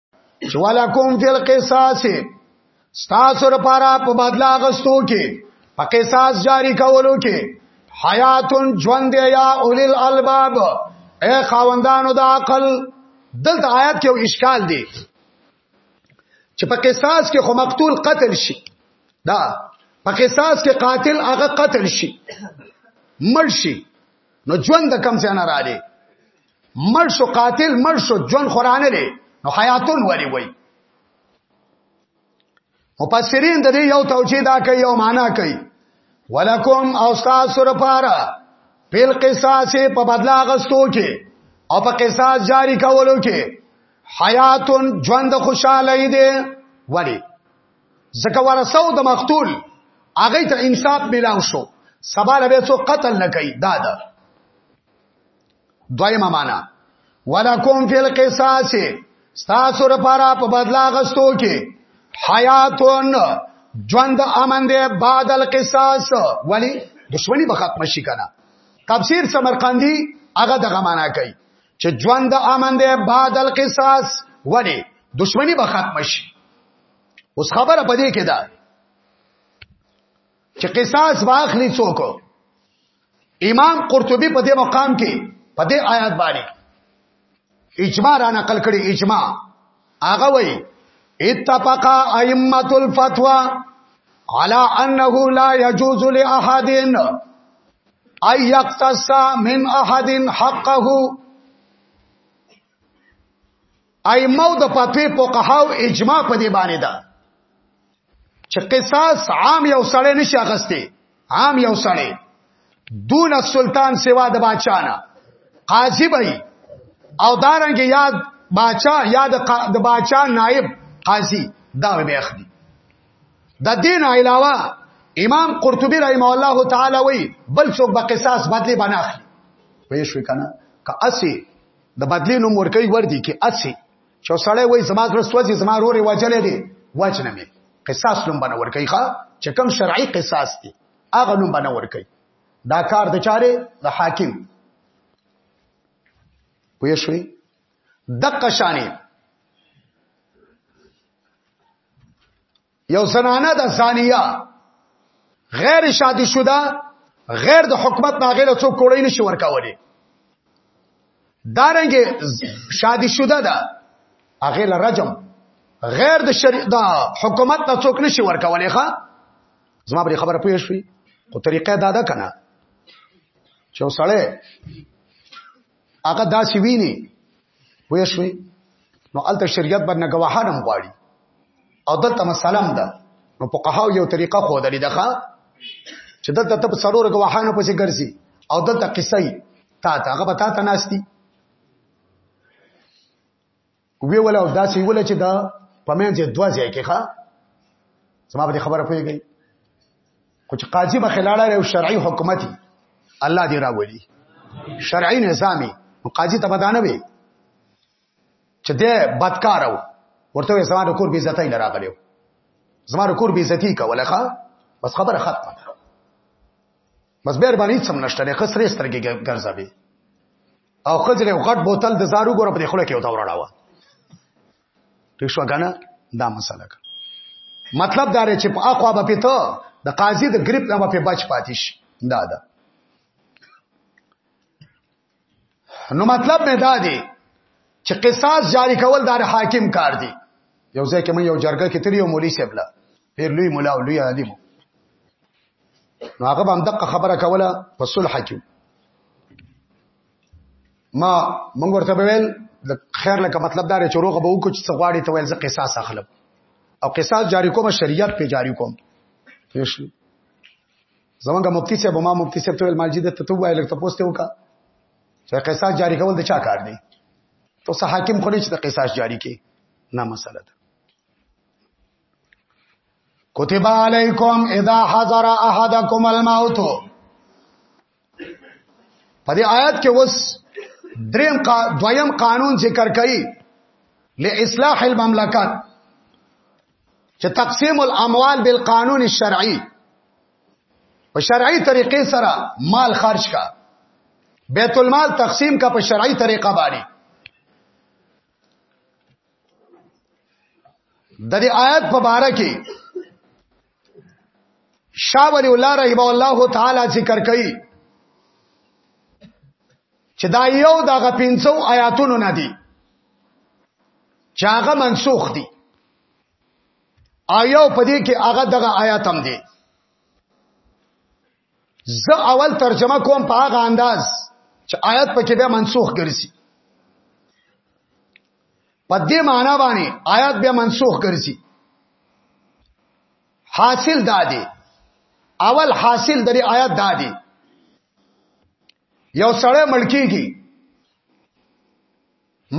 A: چې ولکم فی القصاص ستاسو لپاره په بدلا غستو کې په قصاص جاری کولو کې حیاتن ژوند یا اولل الباب اے خاوندانو د عقل دلته آیات کې یو اشکال دی چې په قصاص کې خو مقتول قتل شي دا په قصاص کې قاتل هغه قتل شي مړ شي نو ژوند کم څه نه راځي مړ شو قاتل مړ شو جون قران لري نو حیاتون ولی وای مفسرین د دې یو توجیه دا کوي یو معنا کوي ولکم او استاد سره پاره پیل قصاص په بدلا غستو کې او په قصاص جاری کولو کې حیاتون ژوند خوشاله دی ولی زکه ورسو د مقتول هغه ته انصاف ملاو شو سبا له څو قتل نه کوي دا ده دویمه معنا ولکم فی القصاص تاسو لپاره په بدلا غستو کې حیاتون ژوند امن دی بعد القصاص ولی دشمنی به ختم شي کنه تفسیر سمرقندی هغه دغه معنا کوي چې ژوند امن دی بعد القصاص ولی دشمنی به ختم شي اوس خبره پدې کې ده چې قصاص واخلي څوک امام قرطبي په دې مقام کې په دې آیات باندې اجماع را نقل کړي اجماع هغه وایي اتفق ائمه الفتوا على انه لا يجوز لاحد ان يقتص من احد حقه ائمه د پاتوی فقهاو اجماع په دی باندې ده چې قصاص عام یو سړی نشي اغسته عام یو سړی دون سلطان سوا د بادشاہنا قاضي به او دارنګ یاد بادشاہ یاد د بادشاہ نائب قاضي دا به اخلي د دین علاوه امام قرطبی رحمه الله تعالی وی بل څوک به قصاص بدلی بناخلی پوه شو کنه که اسی د بدلی نوم ورکی وردی کې اسی چې سړی وای زما سره سوځي زما رورې واجلې دی واجنه می قصاص نوم بنه ورکی ښا چې کوم شرعي قصاص دی هغه نوم بنه ورکی دا کار د چاره د حاکم پوه شوي دقه شانې یو زنانه د ثانیه غیر شادي شوه غیر د حکومت ناغه له څوک کوړی نشي ورکاولي دارنګ شادي شوه ده هغه له رجم غیر د شریعت د حکومت نه څوک نشي ورکاولي ښا زما پر خبره پوه شوي خو طریقه دا ده کنه چې وسړی هغه داسې ویني وې شوې نو الته شریعت باندې گواهانم غواړي او دلته مسالم ده نو په قهاو یو طریقه خو درې ده چې دلته ته څلور گواهانو پسې ګرځي او دلته قصې تا ته هغه پتا ته ناشتي وی ولا او داسې ولا چې دا پمنځ دوه ځای کې ښا سما په خبره پیږي خو چې قاضي به خلاړه او شرعي حکومت الله دې راولي شرعي نظامي قاضي ته بدانه وي چې دې بدکار و ورته زما د کور بي عزت نه راغلیو زما د کور بي عزتي کوله ښا بس خبره ختمه بس بیر باندې څم نشته نه خسرې سترګې ګرځوي او خځره غټ بوتل د زارو ګور په خله کې وتا وراړاوه ټیک شو کنه دا مسله ده مطلب دا رې چې په اخوا به پته د قاضي د گریپ نه په بچ پاتیش دا ده نو مطلب مې دا دی چې قصاص جاری کول د حاکم کار دی یو ځای کې مې یو جرګه کې تریو مولوی سیبلا پیر لوی مولا او لوی عالم نو هغه باندې دغه خبره کوله په صلح کې ما موږ ورته ویل د خیر لکه مطلب دار چې روغه به وکړو چې غواړي ته ویل زه قصاص اخلم او قصاص جاری کوم شریعت په جاری کوم پیش زمونږ مفتی صاحب ما مفتی صاحب ته ویل مالجی د تتو وایل ته پوسټ وکا چې قصاص جاری کول د چا کار دی ته حاکم خو نه چې د قصاص جاری کې نه مسله ده کتب علیکم اذا حضر احدکم الموت په دې آیات کې وس دریم قا دویم قانون ذکر کړي لاصلاح المملکت چې تقسیم الاموال بالقانون الشرعي په شرعي طریقې سره مال خرج کا بیت المال تقسیم کا په شرعي طریقه باندې د دې آیت په باره کې شاه ولی الله رحم الله تعالی ذکر کوي چې دا یو دغه پنځو آیاتونو نه دي چې هغه منسوخ دي آیو په دې کې هغه دغه آیات هم دي زه اول ترجمه کوم په هغه انداز چې آیات پکې به منسوخ ګرځي په دې معنا باندې آیات به منسوخ ګرځي حاصل دادی اول حاصل د آیات دادی یو سړی ملکیږي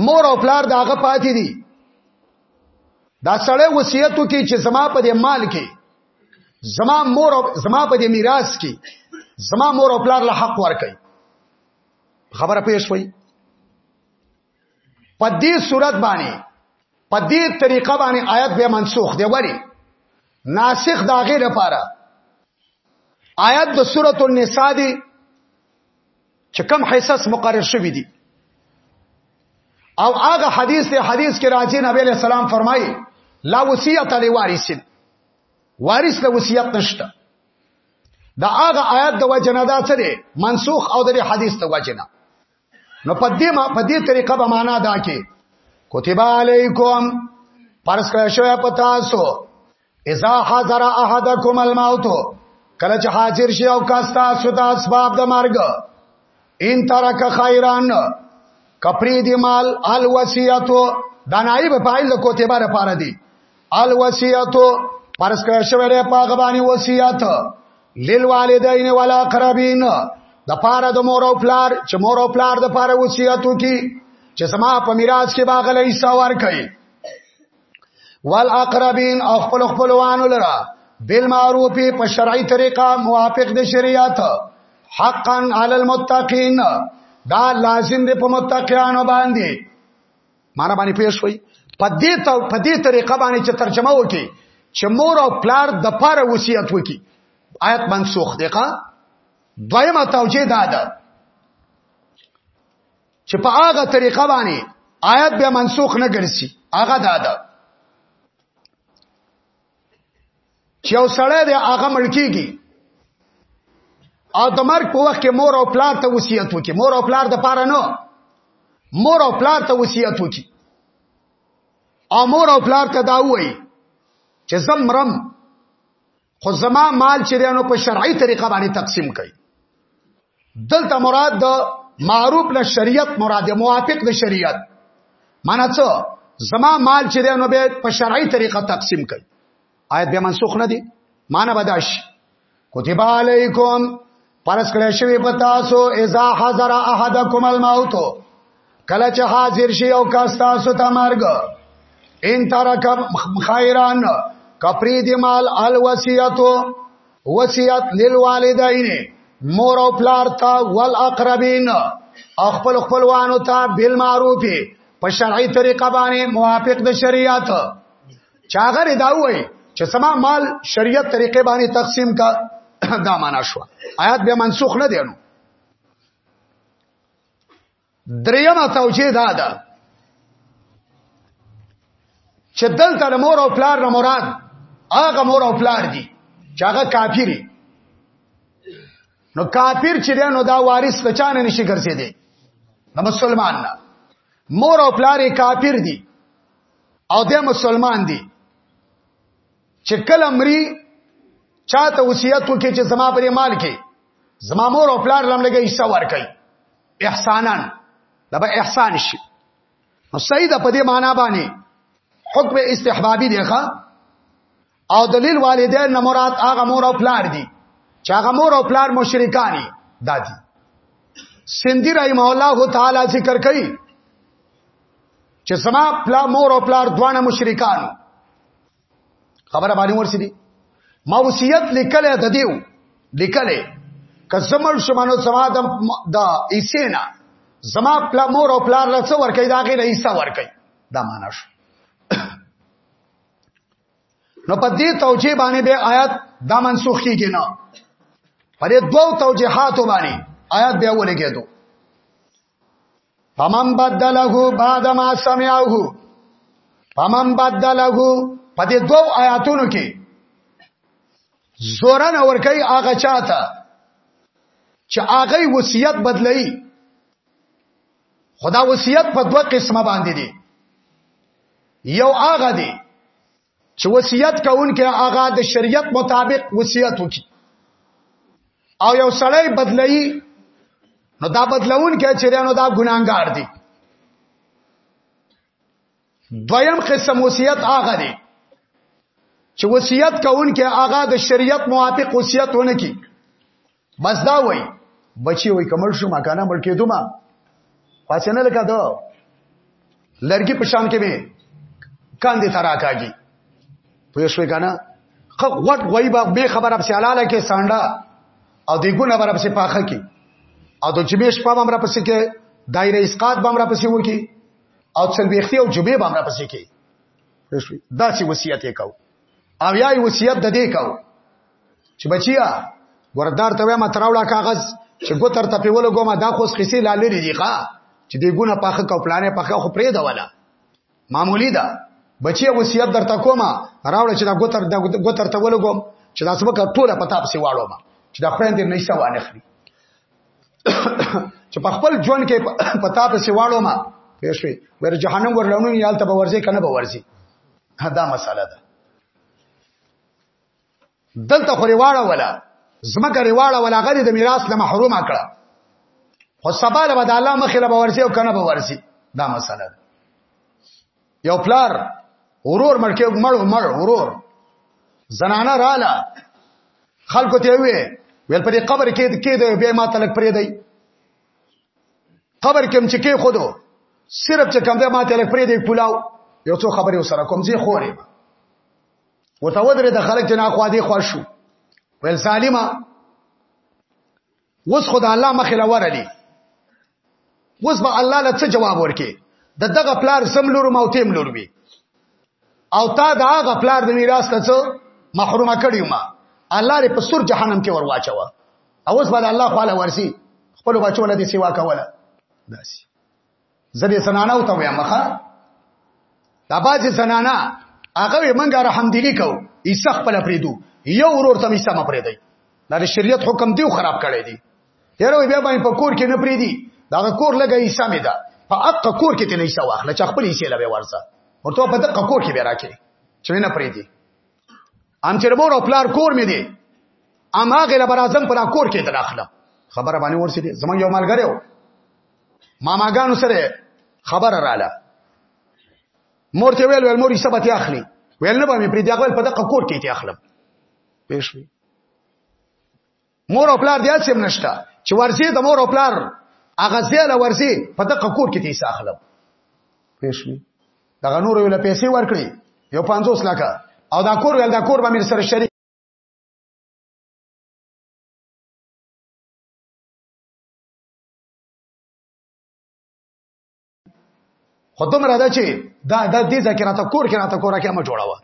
A: مور او پلار داغه پاتې دي دا سړی وصیتو کې چې زما په دې مال کې زما مور او زما په دې میراث کې زما مور او پلار له حق ورکړي خبره پېښ شوي په دې صورت باندې په دې طریقه باندې آیت به منسوخ دی ولی ناسخ داغه لپاره آیت د سورۃ النساء دی چې کم حصص مقرر شوی دي او هغه حدیث دی حدیث کې راځي نبی علیہ السلام فرمایي لا وصیت علی وارثین وارث له وصیت نشته دا هغه آیات د وجنه دا څه دی منسوخ او د حدیث د وجنه نو په دې ما په دې طریقه به معنا دا کې کتب علیکم پرس کړه شوی په تاسو اذا حضر احدكم الموت کله چې حاضر شي او کاستا ستا اسباب د مرګ ان ترک خیران کپری دی مال الوصیتو دا نائب فاعل د کوتبه لپاره دی الوصیتو پرس کړه شوی دی په غبانی وصیت للوالدین والاقربین د پاره د مور او پلار چې مور او پلار د پاره وصیتو کی چې سما په میراث کې باغله حصہ ور کوي والاقربین او خپل خپلوانو لرا بالمعروف په شرعي طریقه موافق د شریعت حقا علی المتقین دا لازم دی په متقینانو باندې معنا باندې پیښ وي په دې ته په دې طریقه باندې چې ترجمه وکي چې مور او پلار د پاره وصیت وکي آیت منسوخ دی ښا دویمه توجیه دا ده چې په هغه طریقه باندې آیات به منسوخ نه ګرځي هغه دا ده چې یو سړی دی هغه ملکیږي او د مرګ په وخت کې مور او پلار ته وصیت وکي مور او پلار د پاره نه مور او پلار ته وصیت وکي او مور او پلار ته دا وایي چې زمرم خو زما مال چې دینو په شرعي طریقه باندې تقسیم کړي دلته مراد د معروف له شریعت مراد موافق د شریعت معنی څه زما مال چې دینو به په شرعي طریقه تقسیم کړي آیت به منسوخ نه دي معنی بداش کتب علیکم پرس کړی شوی په تاسو اذا حضر احدکم الموت کله چې حاضر شي او کا تاسو ته مرګ ان ترک خیران کپری دی مال الوصیتو وصیت للوالدین مور او پلار ته والاقربین خپل خپلوانو ته بالمعروف په شرعي طریقه باندې موافق د شریعت چاغر دا وای چې سما مال شریعت طریقې باندې تقسیم کا دا معنا شو آیات به منسوخ نه دی نو دریمه توجیه دا ده چې دلته د مور او پلار نه مراد هغه مور او پلار دي چې هغه کافری نو کافر چې دی نو دا وارث د چانه نشي ګرځېدي د مسلمان نه مور او پلار کافر دي او د مسلمان دی چې کله مري چاته وصیت وکړي چې زما پرې مال کې زما مور او پلار لم لګي حصہ ورکړي احسانان دا به احسان شي نو سید په دې معنا باندې حکم استحبابي دی ښا او دلیل والدین نه مراد هغه مور او پلار دي چې هغه مور او پلار مشرکانی دادي سندی رحم الله تعالی ذکر کوي چې سما پلا مور او پلار دوانه مشرکان خبره باندې ورسېدي ما وصیت لیکل د دیو لیکل کزمل شمانو سما د د ایسینا زما پلا مور او پلار له څور کوي دا غي نه ایسا ور کوي دا معنی شو نو په دې توجیه باندې به آیات دا منسوخ کیږي نه په دې دوو توجیهاتو باندې آیات به ولې کېدو فمن بدله بعد ما سمعه فمن بدله په دې دوو آیاتونو کې زورن اور کوي هغه چاته چې هغه وصیت بدلایي خدا وصیت په دوه قسمه باندې دی یو هغه دی چې وصیت کوونکې هغه د شریعت مطابق وصیت وکړي او یو سړی بدلایي نو دا بدلون کې چې نو دا ګناګار دی دویم قسم وصیت هغه دی چې وصیت کوونکې هغه د شریعت موافق وصیت ونه کی بس دا وای بچي وای کمل شو ما کنه مړ کېدو ما پاسه نه لکه دا لرګي په شان کې به کاندې ترا کاږي پوه شو کنه خو غټ وای با به خبره په حلاله کې سانډا او دی ګونه بر په پاخه کې او د جمعې شپه به امر پسې کې دایره اسقات به امر پسې وکی او څلويختي او جمعې به امر پسې کې دا چې وصیت یې کاو او یای وصیت د دې کاو چې بچیا وردار ته وایم تراوړه کاغذ چې ګوتر ته پیول ګوما دا خوس قصې لا لري دی ښا چې دی ګونه پاخه کو پلانې پاخه خو پرې دا ولا معمولی دا بچي وصیت درته کومه راوړ چې دا ګوتر دا ګوتر ته ولګوم چې دا سبق ټوله پتا پسې واړو ما چې دا خويندې نه څه وانه خري چې په خپل ژوند کې پتا پسې واړو ما پېښوي ور جهنم ورلونی یال ته به ورځي کنه به ورځي دا مساله ده دلته خو ریواړه ولا زمکه ریواړه ولا غری د میراث له محرومه کړه خو سبا له بد الله مخې له باورسي او کنه باورسي دا مسله یو پلار ورور مرکه مړ مړ ورور زنانه رااله خلکو ته وی ویل په دې قبر کې کې دی به ما تلک پرې دی قبر کې چې کې خودو صرف چې کم دی ما تلک پرې دی پلاو یو څو خبرې وسره کوم زی خورې ورته ودرې د خلک جنا خو دې خوښ شو ویل سالمه وس خدای الله مخې لور دی وس به الله له څه جواب ورکې د دغه پلار سم لور مو تیم لور وی او تا دا هغه پلار د میراث ته څه محرومه کړی ما الله لري په سور جهنم کې ورواچوه اوس بعد الله خواله ورسی خپل بچو له دې سیوا کوله داسي زبې زنانه او ته وې مخه دا باج زنانه هغه منګه رحمدلی کو ایسه خپل پریدو یو ورور ته ایسه ما پریدای دا د شریعت حکم دیو خراب کړی دی یره بیا باندې په کور کې نه پریدي دا کور لګه ایسه می ده په اق کور کې ته نه ایسه واخله چې خپل ایسه لوي ورځه ورته په دقه کور کې به راکې چې نه پریدي ام چې مور او پلار کور مې دی ام هغه له برازم پر کور کې داخله خبره باندې ورسې دي زمونږ یو ملګری و ماماګانو سره خبره رااله مور ته ویل ویل مور یې سبت اخلي ویل نه به مې پرې دی هغه په دغه کور کې ته اخلم پېښوي مور او پلار دې سم نشتا چې ورسي د مور او پلار هغه زیاله ورسي په دغه کور کې تیسا خلم پېښوي دغه نور ویل پیسې ورکړي یو 50 لک او دا کور ول دا کور به مې سره شریک خدوم را ده چې دا د دې ذکر ته کور کې راته کور کې ما جوړاوه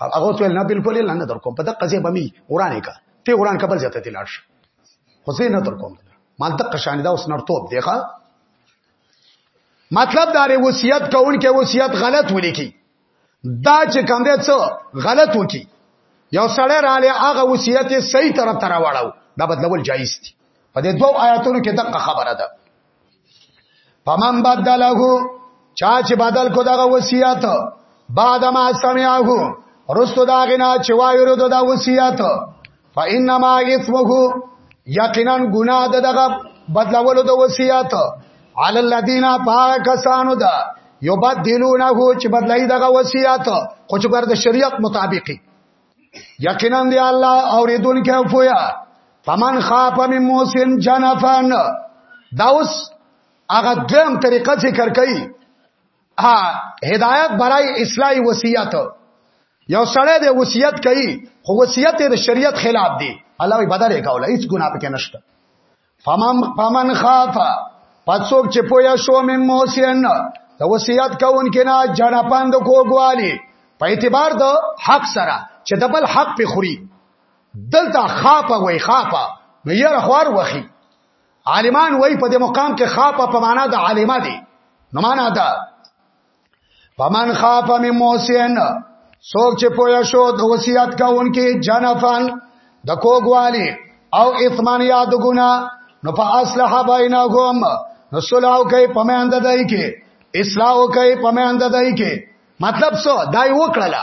A: هغه ته نه بالکل نه نه در کوم په دغه قضيه بمي ورانه کا ته وران کبل ځته ته لاړ خو زه نه در کوم مال دغه شان دا اوس نرتوب دی ښا مطلب دا ری وصیت کول کې وصیت غلط ولیکي دا چې کوم دی څه غلط وکي یو سړی را لې هغه وصیت صحیح طرف ته راوړاو دا بدلول جایز دي په دې دوه آیاتونو کې دغه خبره ده پمن بدله چا چې بدل کو دغه وصیت بعد ما سمعه رستو داغنا چې وایرو دا وصیت فانما اسمه یقینا ګنا د دغه بدلولو د وصیت علی الذین پاکسانو دا یبدلونه چې بدلای دغه وصیت خو چې پر د شریعت مطابقي یقینا دی الله اوریدونکو فویا فمن خاف من موسن جنفان داوس هغه دویم طریقه ذکر کړي ها هدایت برای اصلاح وصیت یو سړی د وصیت کوي خو وصیت د شریعت خلاف دی الله وی بدلې کوله هیڅ ګناه پکې نشته فمن فمن خاف پڅوک چې پویا شو مې موسین د وصیت کون کې نه جنپاند کوګوالی په اعتبار د حق سره چې د بل حق په خوري دلته خاپه وای خاپه نو یې خوار وخی عالمان وای په دې مقام کې خاف په معنا د عالمه دی نو معنا دا پمن خاف می موسین څوک چې پوه شو د وصیت کاونکي جنفان د کوګوالی او اثمان یاد ګنا نو په اصلح بینهم نو صلاح کوي پمند دای کې اصلاح کوي پمند دای کې مطلب څه دای وکړه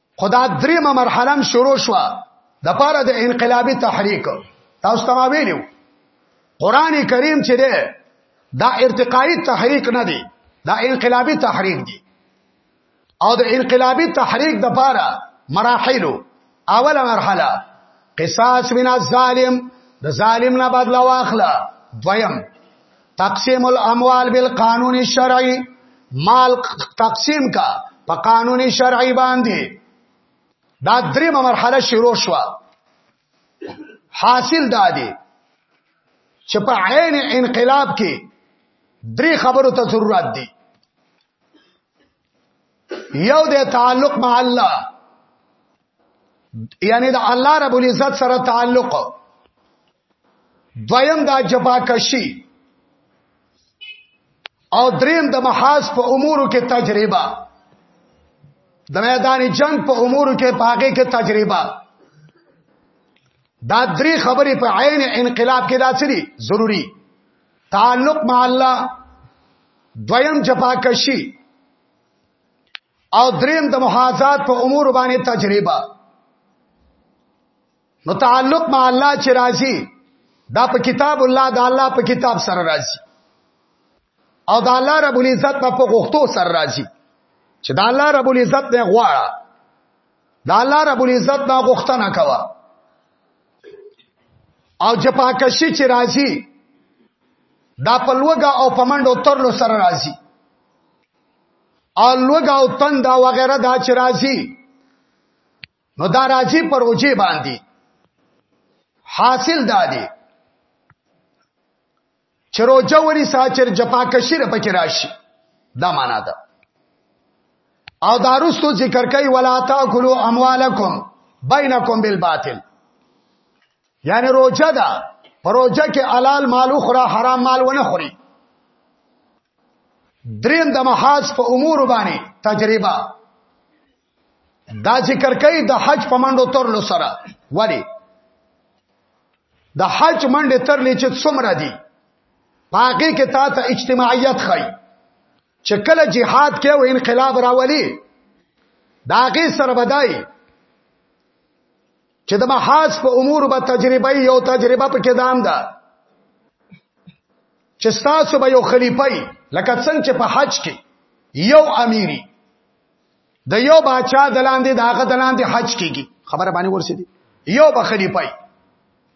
A: خدا دریمه مرحله هم شروع شو د پاره د انقلابي تحریک تاسو ته ویلو قران کریم چې ده دا ارتقایی تحریک نه دی دا انقلابی تحریک دی او د انقلابی تحریک د پاره مراحل اوله مرحله قصاص من الظالم د ظالم نه بدلا واخله دویم تقسیم الاموال بالقانون الشرعي مال تقسیم کا په قانوني شرعي باندې دا دریمه مرحله شروع شو حاصل دا دی چې په عین انقلاب کې درې خبرو ته ضرورت دی یو د تعلق مع الله یعنی د الله رب العزت سره تعلق دویم دا جفاکشی او دریم د محاس په امورو کې تجربه د میدان جنگ په امورو کې پاګه کې تجربه دا درې خبرې په عین انقلاب کې دا سری ضروری تعلق مع الله دویم جفاکشی او دریم د محاذات په امور باندې تجربه نو تعلق مع الله چې راځي دا په کتاب الله د الله په کتاب سره راځي او د الله رب العزت په غوښتو سره راځي چې د الله رب العزت نه غواړه د الله رب العزت نه غوښتنه کوه او جپاکشي چې راځي دا په لوګه او په منډو ترلو سره راځي او لوګه او تندا وغیره دا چې راځي نو دا راځي پر اوجه باندې حاصل دا دی چې روجه ونی ساچر جپا کشیر پکې راشي دا معنا ده او دارستو ذکر کوي ولا تاکلوا اموالکم بینکم بالباطل یعنی روجه ده پروجه کې حلال مال خورا حرام مال ونه خوري دریم د محاج په امور باندې تجربه دا ذکر کوي د حج په منډو ترلو سره ولی د حج منډه ترلې چې څومره دي پاګه کې تا ته اجتماعیت خای چې کله jihad کې او انقلاب راولي داګه سره بدای چې د محاس په امور به تجربه یو تجربه په کې دام ده چې تاسو به یو خلیفہ لکه څنګه چې په حج کې یو امیری د یو بچا دلاندې د هغه دلاندې حج کیږي خبره باندې ورسېدي یو بخلی پای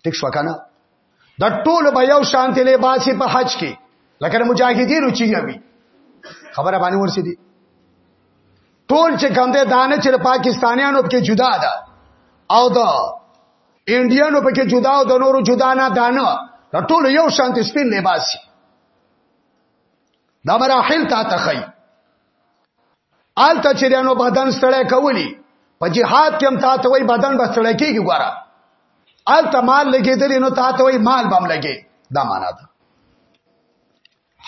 A: ټیک شو کنه د ټول به یو شانتي لباس په حج کې لکه مجاهدین چې یوي خبره باندې ورسېدي ټول چې ګنده دانه چې پاکستانیانو په جدا ده او د انډیانو په جدا او د نورو جدا نه دانه د ټول یو شانتي سپین لباس دا مراحل تا تخی آلته چې دنو بدن ستړی کولی په جهاد کې هم تا ته وای بدن به ستړی کیږي ګوره آلته مال لګیدل نو تا ته وای مال بم لګي دا معنا ده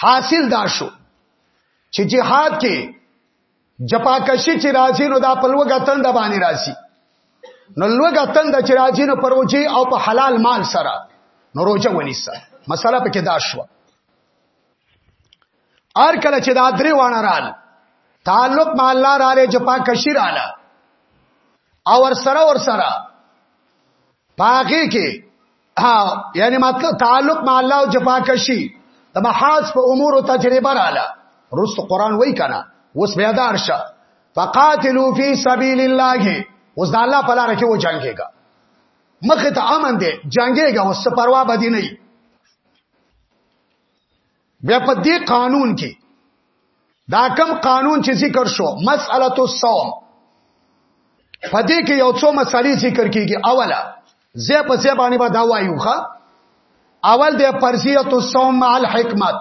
A: حاصل دا شو چې جهاد کې جپاکشي چې راځي نو دا پلوګه تند باندې راځي نو لوګه تند چې راځي نو پروجي او په حلال مال سره نو روزه ونیسه مسله پکې دا شو ار کله چې دا درې وانه رال تعلق مع الله را لې جپا کشیر اعلی او ور سره ور سره پاګه کې ها یعنی مطلب تعلق مع الله او جپا کشی د محاس په امور او تجربه رااله رست قران وای کنه وس بیا دارشه فقاتلوا فی سبیل الله اوس د الله په لار کې و جنگيږي مخ ته امن دي جنگيږي اوس پروا بدی نه بیا په دې قانون کې دا کم قانون چې ذکر شو مسأله الصوم په دې کې یو څو مسالې ذکر کیږي اوله زه په څه باندې به دا وایو ښا اول د فرضیت الصوم مع الحکمت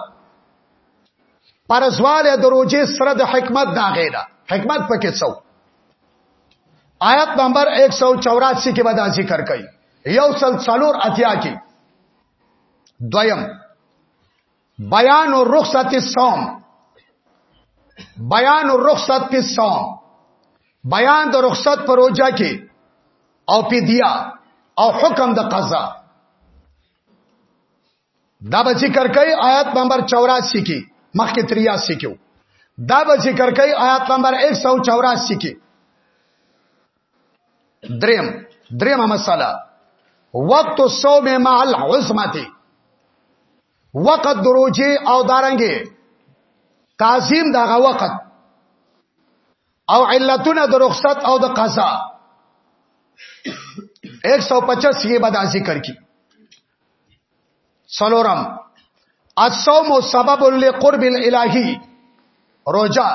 A: پرزواله دروځي سره د حکمت دا غیره حکمت پکې څو آیت نمبر 184 کې به دا ذکر کړي یو سل څلور اتیا کې دویم بیان الرخصت الصوم بیان الرخصت په صوم بیان د رخصت پر روزه کې او په دیا او حکم د قضا دا به ذکر کوي آیات نمبر 84 کې مخکې 83 کې دا به ذکر کوي آیات نمبر 184 کې دریم دریم مسله وقت الصوم مع العزمه وقت دروجه او دارنګي تعظیم دغه وقت او علتونه د رخصت او د قضا 185 کې به دا ذکر کی سلورم الصوم سبب لقرب الالهی روزه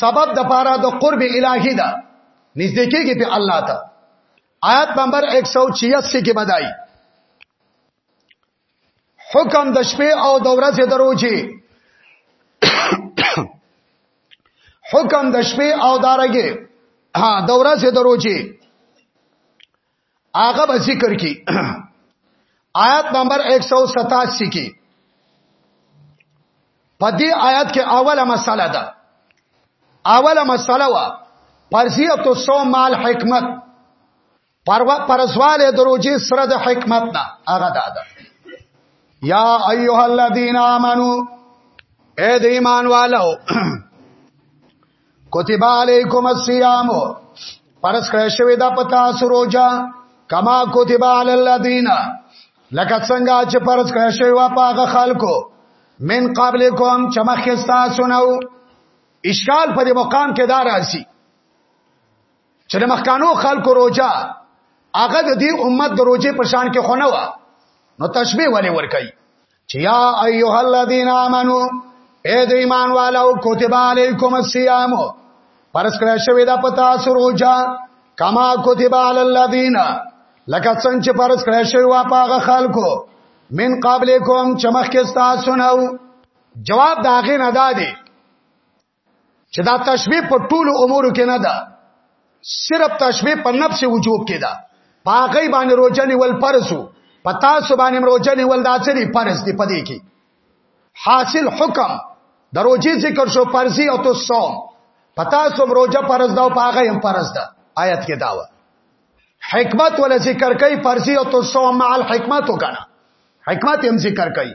A: سبب د پاره د قرب الهی ده نږدې کېږي په الله ته آیات نمبر 186 کې بدای حکم د شپې او د ورځې دروځي حکم د شپې او دارګي ها د ورځې دروځي هغه به ذکر کی آیات نمبر 187 کې په دې آیات کې اوله مسله ده اوله مسله وا فرضیت الصوم مال حکمت پروا پرسواله دروځي سره د حکمت نه هغه ده ده یا ایها الذین آمنو اے د ایمان والو کتب علیکم الصیام پرس کړه شوی دا پتا سروجا کما کتب علی الذین لکه څنګه چې پرس کړه شوی وا پاغه خلکو من قبلکم چې مخکستا سنو اشکال پر مقام کې دار راشي چې د مخکانو خلکو روجا هغه د دې امت د روجې په شان کې خونه و نو تشبیه ولې ورکړي چې یا ایها الذین آمنو اے د ایمان والو کتب علیکم الصیام پرس کړه شوی دا پتا سروجا کما کتب علی الذین لکه څنګه چې پرس کړه شوی وا پاغه خلکو من قبلکم چمخ کې تاسو نو جواب داغه نه دادی چې دا تشبیه په ټولو امورو کې نه ده صرف تشبیه په نفس وجوب کې ده پاغی باندې روزنی ول فرضو پتا سو باندې روزنی ول داسري فرض دی پدې کې حاصل حکم دروځي ذکر شو فرضي او تو صوم پتا سو روزه فرض دا او پاغی هم فرض ده آیت کې داوه حکمت ول ذکر کوي فرضي او تو صوم مع الحکمت وکړه حکمت هم ذکر کوي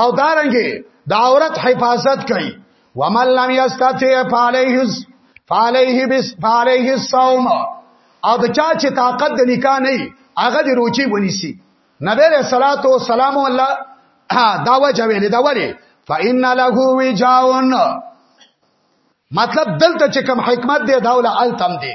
A: او دارنګي د عورت حفاظت کوي ومن لم یستطیع فعلیه فعلیه بس فعلیه الصوم او د چا چې طاقت د نکاح نه هغه د روچي ونیسي نبی له صلوات و سلام الله دا وجه ویلې دا وری فإن له وجاون مطلب دلته چې کوم حکمت دی دا ول التم دی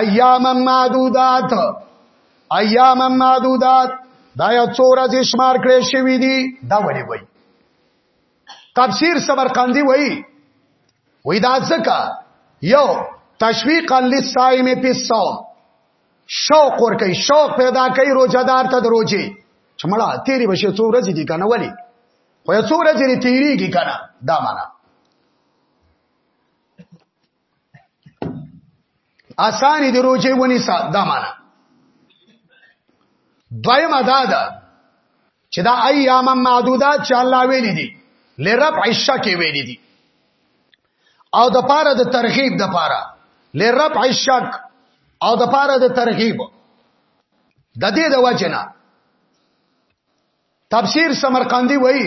A: ایام معدودات ایام معدودات دا یو څو ورځې شمار کړې شوې دي دا ولې وای تفسیر سمرقندی وای وای دا ځکه یو تشویق للصائم فی الصوم شوق ور کوي شوق پیدا کوي روزدار ته د روزي چمړه تیری بشه څو ورځې دي کنه ولی خو څو ورځې تیریږي کنه دا معنا اسانه دی روزه ونی سا دا معنا دویم ادا ده چې دا ایام معدودات چې الله ویلي دي لرب عشا کې ویلي دي او د پاره د ترغیب د پاره لرب عشق او د پاره د ترغیب د دې د وجنه تفسیر سمرقندی وایي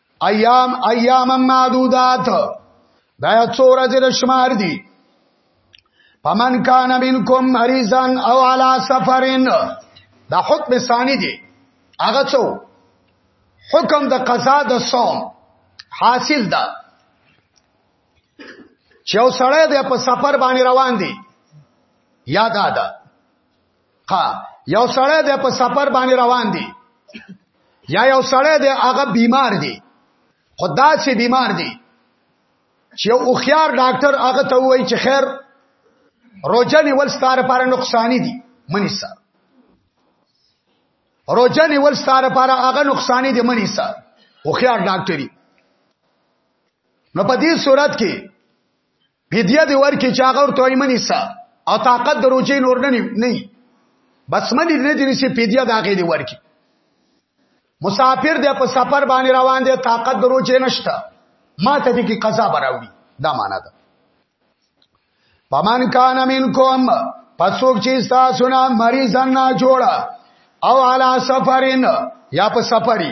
A: ایام ایام معدودات دا څو ورځې د شمار دي پمن کان منکم مریضان او علی سفرین دا حکم ثانی دی هغه څو حکم د قضا د صوم حاصل ده چې او سړی د په سفر باندې روان دی یاد ده ها یو سړی د په سفر باندې روان دی یا یو سړی د هغه بیمار دی خدا سي بیمار دی چې یو اوخيار ډاکټر هغه ته وایي چې خیر روزه نیول ستاره لپاره نقصانی دي منی سره روزه نیول ستاره لپاره هغه نقصانی دي منی سره اوخيار ډاکټري نو په دې صورت کې فدیه دی ورکی چې هغه ورته ایمنی سا او طاقت د روجې نور نه نه بس منی نه دي چې فدیه دا غې دی ورکی مسافر دی په سفر باندې روان دی طاقت د روجې نشته ما ته دې کې قضا براوړي دا معنا ده پمن کان منکم پسوک چې تاسو نه مریضان نه جوړه او علا سفرین یا په سفری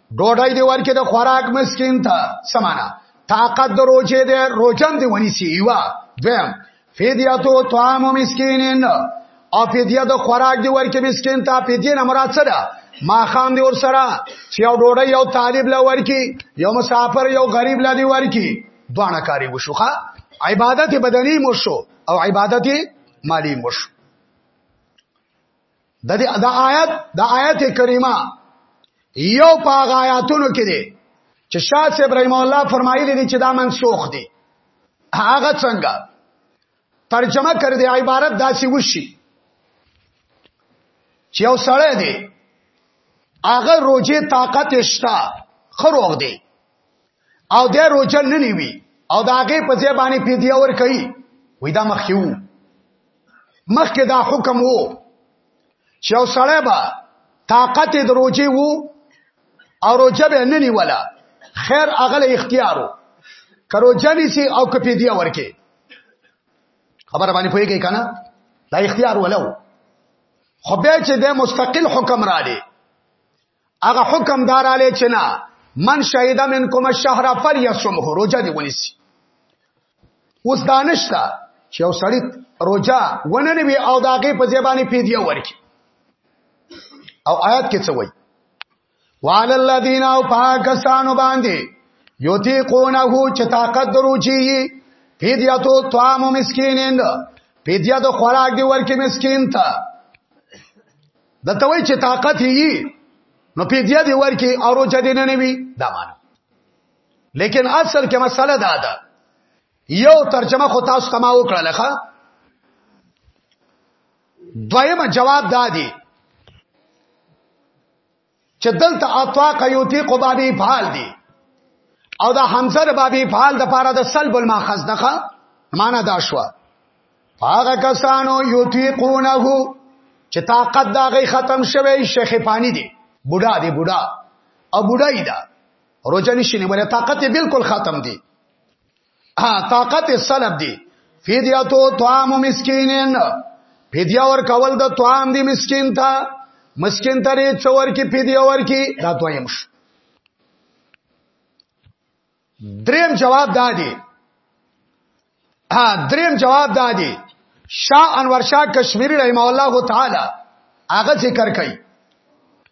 A: ډوډۍ دی ورکه د خوراک مسكين ته سمانا طاقت د روزه دی روزن دی ونی سی یوا دویم فدیاتو طعام مسکینین او فدیه د خوراک دی ورکه مسکین ته فدیه نه مراد څه ده ما خام دی ور سره چې یو ډوډۍ یو طالب لا ورکی یو مسافر یو غریب لا دی ورکی دوانه کاری وشوخه عبادت بدنی مو شو او عبادت مالی مو شو د دې د آیت د آیت کریمه یو پاغ آیاتونو کې دی چې شاه ابراهیم الله فرمایلی دی چې دا منسوخ دی هغه څنګه ترجمه کړ دی عبارت داسې وشي چې یو سړی دی هغه روزه طاقت شتا خروغ دی او د روزه نه نیوي او دا هغه په ځای باندې پیډیا ور کوي وې دا مخکیو مخکې دا حکم وو چې او سړی به طاقت د روزي وو او روزه به نه نیولا خیر اغل اختیارو کرو جنی سی او کپی دیا ورکی خبر باندې پوي کوي کنه دا اختیار ولو خو به چې د مستقل حکم را لې هغه حکم داراله چې نه من شهید منکم الشهر فلیصمه روزه دی ونیسی اوس دانشتا چې یو سړی روزه ونه نیوي او داګه په ځبانی پیډیا ورکی او آیات کې څه وایي وعلى الذين او پاکستان باندې یوتی قونه چې طاقت درو چی پیډیا تو طعام مسکینند پیډیا د خوراک دی ورکی مسکین ته د توي چې طاقت یې نو په دې دی ورکی او روزه دې نه نیوي دا معنی لیکن اصل کې مسله دا ده یو ترجمه خو تاسو ته ما وکړه لخه دویمه جواب دا دی چې دلته اطاق یوتی قبابی فعال دی او دا حمزه د بابی فعال د پاره د سلب الماخذ دغه معنا دا شو هغه کسانو یوتیقونه چې طاقت دا غي ختم شوی شیخ پانی دی بوډا دی بوډا او بوډای دا روزنی شنی ولې طاقت بالکل ختم دی طاقت سلب دی فدیتو طعام مسکینین فدیه ور کول د طعام دی مسکین ته مسکین ته لري څور کې فدیه ور کې دا دویم شو دریم جواب دادی ها دریم جواب دادی شاه انور شاه کشمیری رحم الله تعالی هغه ذکر کوي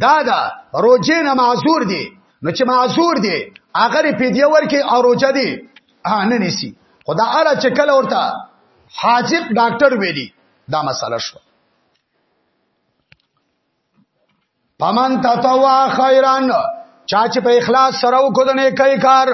A: دا دا روجه نه معذور دي نو چې معذور دي هغه پیډیا ورکي او روجه دي نه نسی خدا اړه چې کله ورته حاجب ډاکټر ویلي دا مسله شو پمن تطوا خیران چا چې په اخلاص سره وکړ نه کوي کار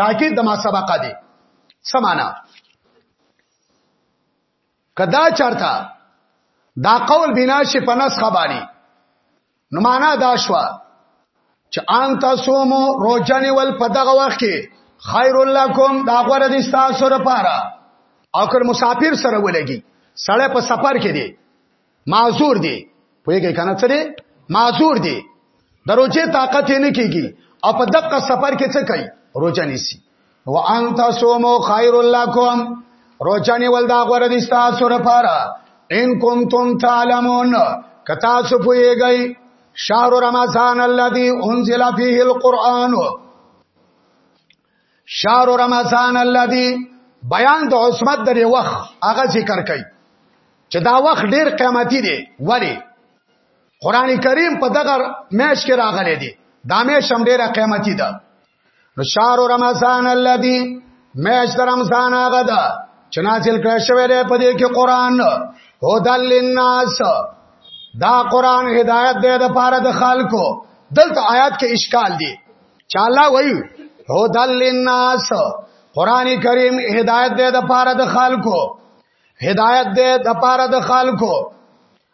A: تاکید د ما سبقه دی سمانا کدا چرتا دا قول بنا شي په نسخه باندې نو معنا دا شو چې ان تاسو مو روزنه ول په دغه وخت کې خیر لکم دا غوړه دي تاسو لپاره او کله مسافر سره ولګي سړی په سفر کې دی معذور دی پوهیږي کنه څه دی معذور دی دروځه طاقت یې نه کیږي او په دغه سفر کې څه کوي روزه نیسی وان تصومو خیر لکم روچانی ول دا غوړه دي تاسو لپاره ان کنتم تعلمون کتا سو پويږي شهر رمضان الذي انزل فيه القرآن شهر رمضان الذي بیان د عصمت درې وخت هغه ذکر کړي چې دا وخت ډیر قیمتي دی ولی قران کریم په دغه میش کې راغلی دی دا میش هم ډیره قیمتي ده شهر رمضان الذي میش در رمضان هغه ده چې نازل کړی شوی دی په دې کې قران هدل للناس دا قران هدایت دی د پاره د خلکو دلته آیات کې اشکال دی چې الله وایي هدل للناس قران کریم هدایت دی د پاره د خلکو هدایت دی د پاره د خلکو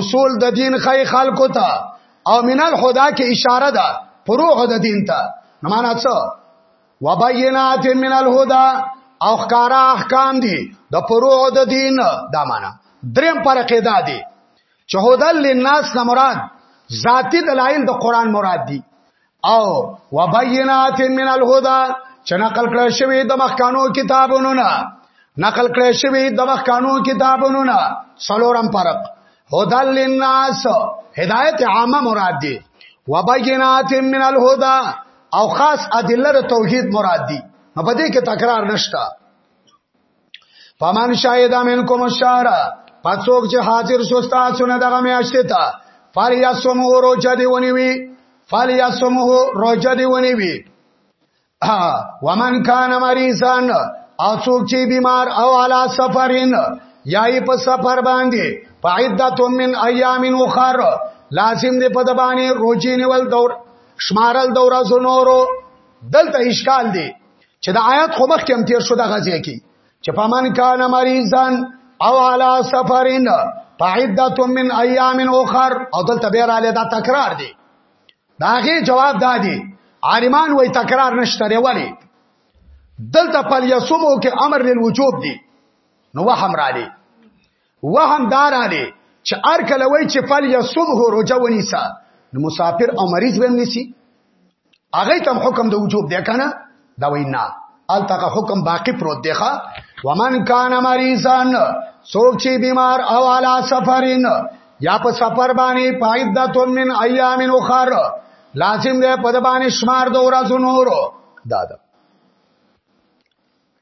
A: اصول د دین خی خلکو ته او من الهدى کې اشاره ده فروع د دین ته معنا څه وبینات من الهدى او ښکارا احکام دي د فروع د دین دا معنا دریم پر کې دا دي چې هدل للناس نه مراد ذاتی دلایل د قران مراد دي او وبینات من الهدى چې نقل کړی شوی د مخکانو کتابونو نه نقل کړی شوی د مخکانو کتابونو نه څلورم فرق هدل للناس هدایت عامه مراد دی وبینات من الهدى او خاص ادله توحید مراد دی په دې کې تکرار نشته فمن شاهد منکم الشهر پڅوک چې حاضر شو تاسو نه دغه میاشتې ته فلیصم روزه دی ونیوي فلیصم روزه دی ونیوي ومن کان مریضان او څوک چې بیمار او علا سفرین یای په سفر باندې فعدت من ایام اخر لازم دې په دبانې روزي نیول دور شمارل دورا زنورو دلته اشکال دی چې د آیات خو مخ کې هم تیر شو د غزې کې چې پمن کان مریضان او علی سفرین فعدت من ایام اخر او دلته بیا را دا تکرار دی داغه جواب دادی عالمان وای تکرار نشته دی ولی دلته پلیسمو کې امر للوجوب دی نو وهم را دی وهم دارا دی چې ار کله وای چې فل یصبه روزه ونیسا نو مسافر او مریض به نیسی هغه تم حکم د وجوب دی کنه دا وینا التقه حکم باقی پروت دی ښا ومن کان مریضان سوک چی بیمار او علا سفرین یا په سفر باندې فائدت من ایام اخر لازم دی په باندې شمار د ورځو نورو دادا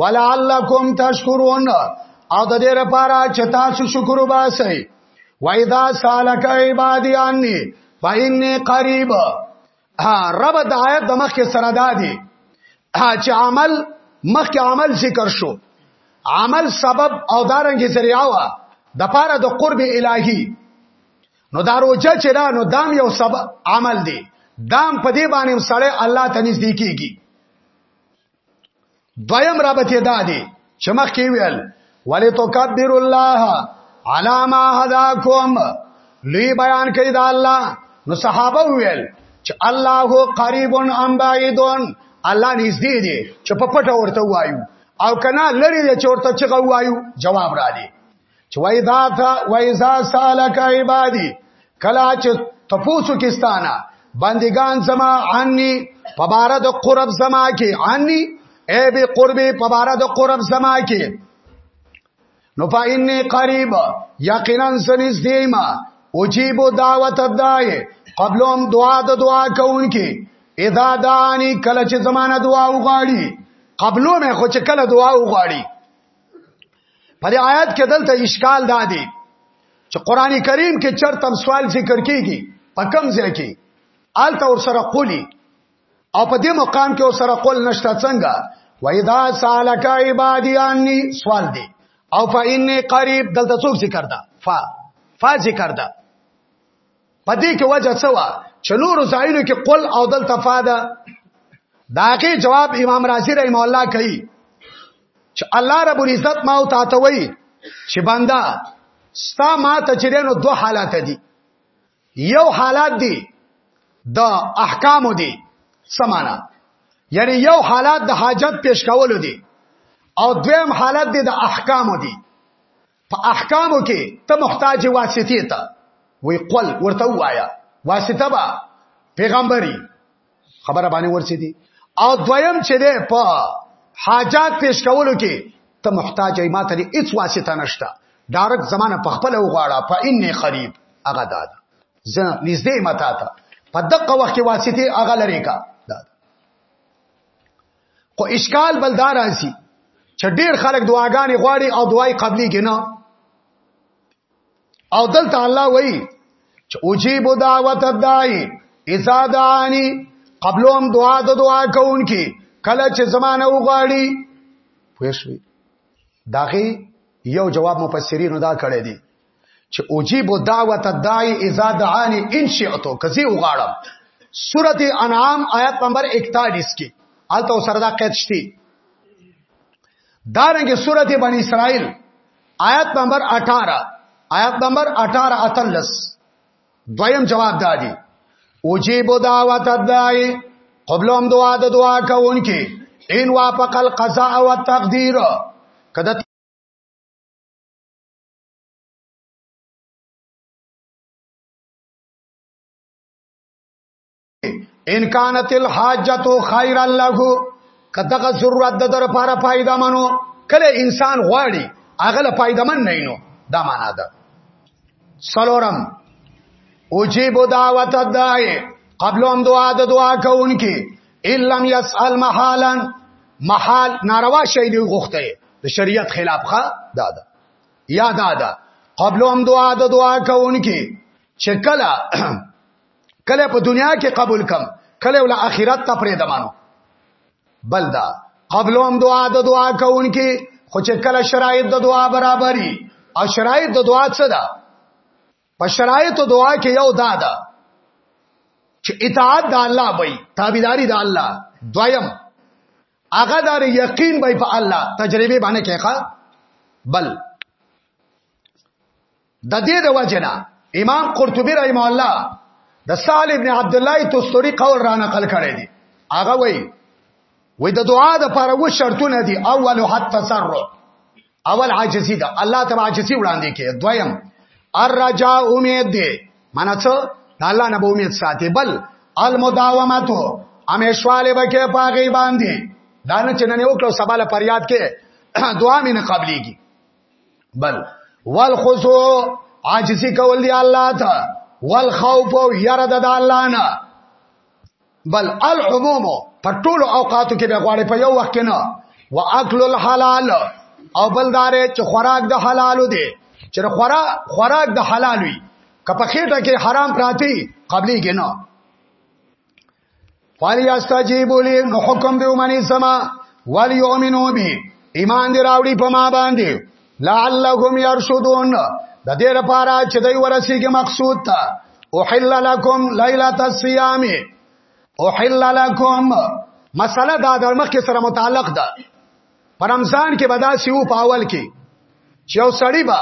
A: ولعلکم تشکرون او د دې لپاره چې تاسو شکر وباسئ وایدا سالک عبادی انی فإني قریب ها رب د آیت د مخ کې سره دادی چې عمل مخ کې عمل ذکر شو عمل سبب او دارنګ ذریعہ وا د پاره د قرب الهی نو دا روجه چې دا نو دام یو سبب عمل دی دام په دې باندې سړی الله ته نږدې کیږي دویم رابطه دا دی چې مخکې ویل ولی تو کبیر الله علا ما هداکم لوی بیان کوي دا الله نو صحابه ویل چې الله قریب ام بعیدون الله نږدې دی چې په پټه ورته وایو او کنا لري چې ورته چغه وایو جواب را دي چې وای دا کا وای ذا سالک عبادی کلا چې تپوسو کستانا بندگان زما عني په بار د قرب زما کې عني اے به قرب په بار د قرب زما کې نو فإني قریب یقینا سنز دیما اجیب دعوت الدای قبلهم دعا د دعا کوونکی اذا دانی کله چې زمانہ دعا وغاړي قبلو مې خو چې کله دعا وغاړي په دې آیات کې دلته اشکال دا دی چې قران کریم کې چرته سوال ذکر کیږي په کم ځای کې آلته ور سره قولی او په دې مقام کې ور سره قول نشته څنګه وایدا سالک عبادی انی سوال دی او فإني قریب دلته څوک ذکر ده فا فا ذکر ده پدې کې وجه څه وا چې نور زایلو کې قل او دل تفاده داګه جواب امام رازی رحم الله کوي چې الله رب العزت ما او تاسو وایي چې بندا ستا ما ته چرینو دوه حالات دي یو حالات دي د احکام دي سمانا یعنی یو حالات د حاجت پیش کول دي او دویم حالت دی د احکام دی په احکامو کې ته محتاج واسطه ته وی قل ورته وایا واسطه با پیغمبري خبره باندې ورسې دي او دویم چې ده په حاجات پیش کولو کې ته محتاج ای ماته دې هیڅ واسطه نشته ډارک زمانه په خپل وغواړه په ان قریب هغه داد زه نږدې متا ته په دغه وخت کې واسطه هغه لري کا خو اشکال بل دا راځي چې ډیر خلک دعاګانې غواړي او دعای قبلي کې نه او دلته الله وایي چې اجيب دعوت الدای اذا دعاني قبلهم دعا د دعا کوونکی کله چې زمانه وغواړي پوښوي داغي یو جواب مفسرینو دا کړی دی چې اجيب دعوت الداعي اذا دعاني ان شئت کزي وغاړم سورته انعام آیت نمبر 41 کې الته سره دا قید شتي دارنګ سورته بنی اسرائیل آیت نمبر 18 آیت نمبر 18 اتلس دویم جواب دادی اجيب دعوت الداعي قبلهم دعا د دعا کوونکې ان وافق القضاء والتقدير کده ان کانت الحاجت خیر له کداغه ضرورت د در لپاره فائدہ منو کله انسان غواړي اغله فائدہ من نه نو دا معنا ده سلورم اجیب دعوت الداعی قبل ان دعا د دعا کوونکی الا يسال محالا محال ناروا شی دی غوخته د شریعت خلاف ښه دا ده یا دا ده قبل هم دعا د دعا کوونکې چې کله کله په دنیا کې قبول کم کله ول اخرت ته پرې دمانو بل دا قبل هم دعا د دعا کوونکې خو چې کله شرایط د دعا برابرۍ او شرایط د دعا څه ده په شرایط د دعا کې یو دا ده چې اطاعت د الله وي تابعداري د الله دویم هغه دار یقین به په الله تجربه باندې کېخه بل د دې د وجنا امام قرطبي رحم الله د سال ابن عبد الله توستوري قول را نقل کړی دی هغه وایي وې د دعا د پاره و شرطونه دي اول حت تسرع اول عاجزی ده الله ته عاجزی وړاندې کې دویم الرجاء امید ده معنی څه د الله نه به امید ساتي بل المداومت همیشواله بکې پاګې باندې دا نه چې نن یو کلو سباله پریاد کې دعا مې نه قبليږي بل والخضوع عاجزی کول دی الله ته والخوف او یره د الله نه بل العموم په ټولو اوقاتو کې به غواړي په یو وخت کې نه واکل الحلال او بل دارې چې خوراک د حلالو دی چې خورا خوراک د حلال وي کپه خېټه کې حرام پراتی قبلي کې نه فالی استجیبوا لی نو حکم به ومني سما ولیؤمنو به ایمان دی راوړي په ما باندې لعلهم يرشدون د دې لپاره چې دوی ورسیږي مقصود ته احل لكم ليله الصيام احل لكم مسله دا د مخ کې سره متعلق ده پر رمضان کې بدا سیو په اول کې چې یو سړی با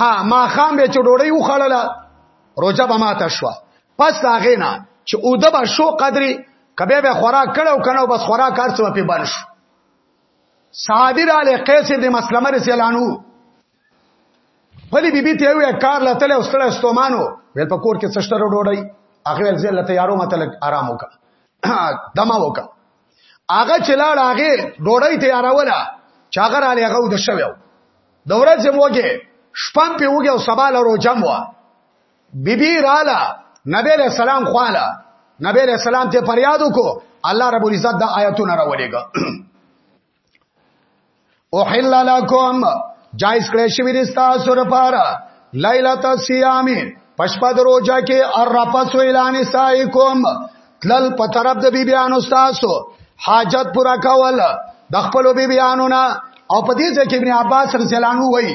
A: ها ما خام به چډوړی وخړله روزه به ماته شو پس هغه نه چې او د به شو قدرې کبه به خوراک کړو کنه بس خوراک کار څه په بنش صحابي را له قیس ابن مسلمه رضی الله عنه ولی بیبي ته وی کار لته له استړه استومانو ول په کور کې څشتر ډوډۍ هغه ول زل ته یارو متل آرام وکا دما وکا هغه چلاړ هغه ډوډۍ ته یاروله چاغر علی هغه د شویو د ورځې موګه شپم په وګه او سبا له روزم و بیبي رااله نبی له سلام خواله نبی له سلام ته فریاد وکړو الله رب العزت دا آیاتونه راولېګا او حلل لکم جایز کړی شوی دی تاسو لپاره ليله الصيام پشپا د روزه کې الرفس اعلان سایکم تلل په طرف د بیبيانو تاسو حاجت پورا کول د خپل بیبيانو نه او په دې ځکه ابن عباس رضی الله عنه وایي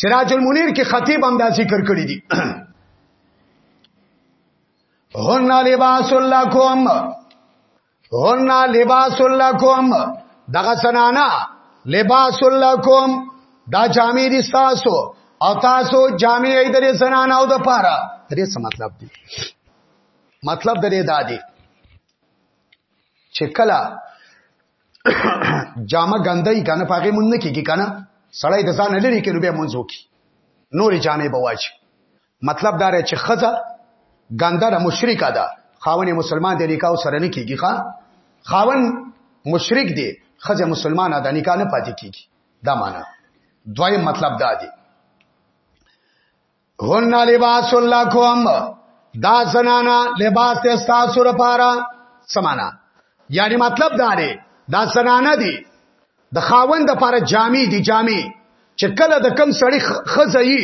A: سراج المنیر کې خطیب هم دا ذکر کړی دی هن لباس لکم هن لباس لکم دغه سنانا لباس لکم دا جامې دي تاسو او تاسو جامې یې درې سنانا او د پاره درې څه مطلب دی مطلب درې دا دی چې کله جامه ګندای کنه پاګه مونږ نه کیږي کنه سړی د ځان لري کې نو به مونږ وکي نورې جامې بواج مطلب دا رې چې خزه ګنده را مشرک ده خاون مسلمان د نکاح سره نه کیږي ښا خاون مشرک دی خزه مسلمان ده نکاح نه پاتې کیږي دا معنا دوی مطلب دا دی هن لباس لکم دا زنانا لباس ته تاسو لپاره سمانا یعنی مطلب دا دی دا زنانا دی د خاوند لپاره جامې دي جامې چې کله د کم سړی خزایي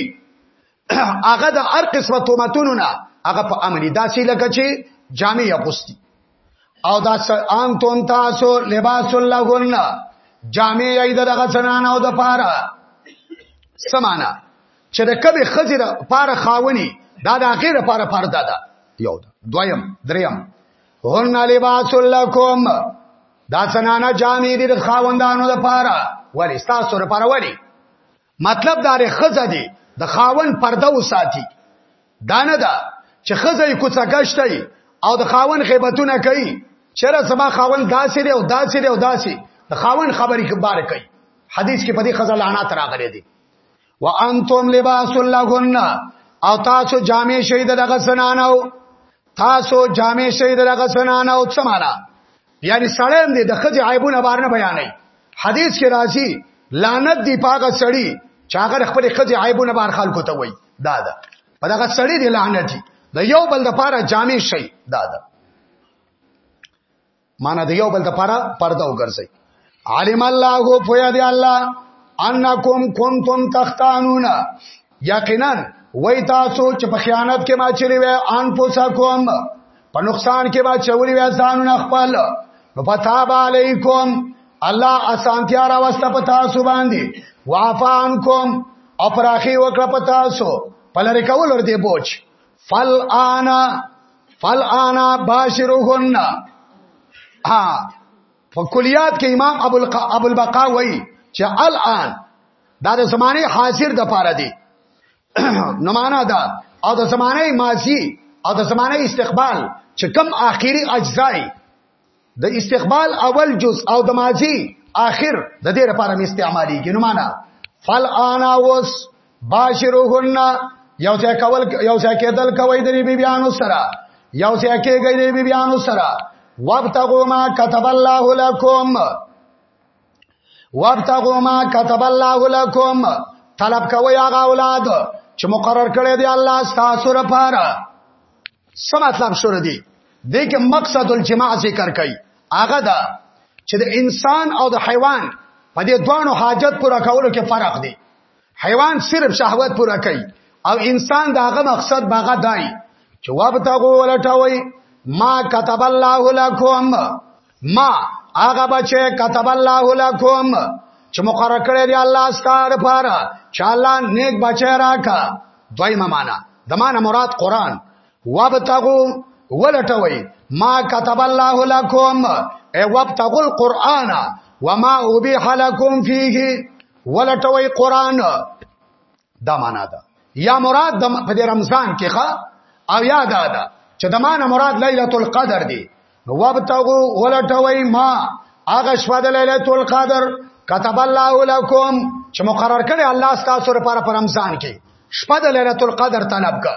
A: هغه د هر قسمه تومتونو نه هغه په امني داسې لکه چې جامې اغوستي او دا ان تون تاسو لباس الله ګرنا جامې یې دغه سنان او د پاره سمانا چې د کبه خزر پار خاوني دا د غیر پار پار دا دا یو دا دویم دریم هن لباس لکم دا سنانا جامې دي د خاوندانو د پاره ولی تاسو د پاره ولی مطلب دا ر خزه دي د خاون پرده وساتي دانه دا چې خزه یې کوڅه گشتای او د خاون غیبتونه کوي چیرې سما خاون داسې دی او داسې دی او داسې د خاون خبرې کبار کوي حدیث کې په دې خزه لعنات راغلي دي وانتم لباس لهن او تاسو جامع شي دغه سنانو تاسو جامع شي دغه سنانو څه معنا یعنی سړی دې د خځې عیبونه بار نه بیانې حدیث کې راځي لعنت دی پاګه سړی چاغر خپل خځې عیبونه بار خلکو ته وای دا دا په دغه سړی دی لعنت دی د یو بل د پاره جامع شي دا دا معنی د یو بل د پاره پرده وګرځي علم الله پویا دی الله انکم کنتم تختانون یقینا وای تاسو چې په خیانت کې ما چلی وای ان پوسا کوم په نقصان کې ما چوری وای ځانونه خپل نو پتا علیکم الله اسانتیا را وسته په تاسو باندې وعفانکم او پراخي وکړه په تاسو پلر کول ور دي بوج فل انا فل انا باشرهن ها په کلیات کې امام ابو ابو البقا وای چې الان دا د زمانه حاضر د پاره دی نو معنا دا او د زمانه ماضی او د زمانه استقبال چې کم آخري اجزای د استقبال اول جز او د ماضی آخر د دې لپاره می استعمالي کې نو معنا فل انا وس باشروهن یو ځای کول یو ځای کېدل کوي د بی بیانو سره یو ځای کېږي د بی بیانو سره وابتغوا ما كتب الله لكم وابتغوا ما كتب الله لكم طلب کوي هغه اولاد چې مقرر کړی دی الله ستاسو لپاره څه مطلب شور دی دې کې مقصد الجماع ذکر کوي هغه دا چې د انسان او د حیوان په دې دوانو حاجت پوره کولو کې فرق دی حیوان صرف شهوت پوره کوي او انسان داغه مقصد باغه دای چې وابتغو ولټوي ما كتب الله لكم ما هغه بچي كتب الله لكم چې مقرر کړی دی الله ستاره لپاره چې الله نیک بچی راکا دویمه معنا د معنا مراد قران وابتغو ولټوي ما كتب الله لكم اي وابتغوا القرآن وما أبيح لكم فيه ولټوي قران دا معنا ده یا مراد د په دې رمضان کې ښا او یا دا ده چې د معنا مراد ليله القدر دی نو وابتغوا ولټوي ما هغه شپه د ليله القدر كتب الله لكم چې مقرر کړي الله ستاسو لپاره په رمضان کې شپه د ليله القدر طلب کړه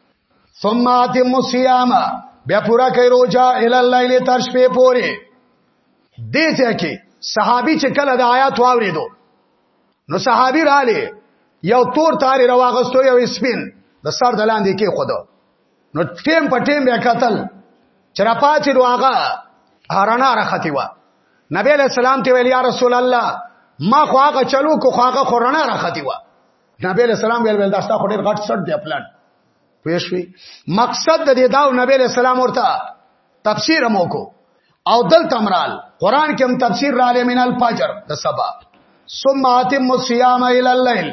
A: ثم اتم الصيام بیا پورا کوي روزه ال الليل تر شپې پورې دې ته کې صحابي چې کله د آیات واوریدو نو صحابي رااله یو تور تاری رواغستو یو سپین د سر دلاندې کې خود نو ټیم په ټیم بیا قتل چرپات نو هغه هرنا راختی و نبی علیہ السلام ته ویل یا رسول الله ما خو هغه چلو کو خو هغه خورنا راختی و نبی علیہ السلام ویل ویل دا ستا خو ډیر غټ سټ دی پلان پېښوي مقصد د دې داو نبی علیہ السلام ورته تفسیر مو کو او دل تمرال قران کې هم تفسیر را لې مینال فجر د سبا ثم اتم الصيام الى الليل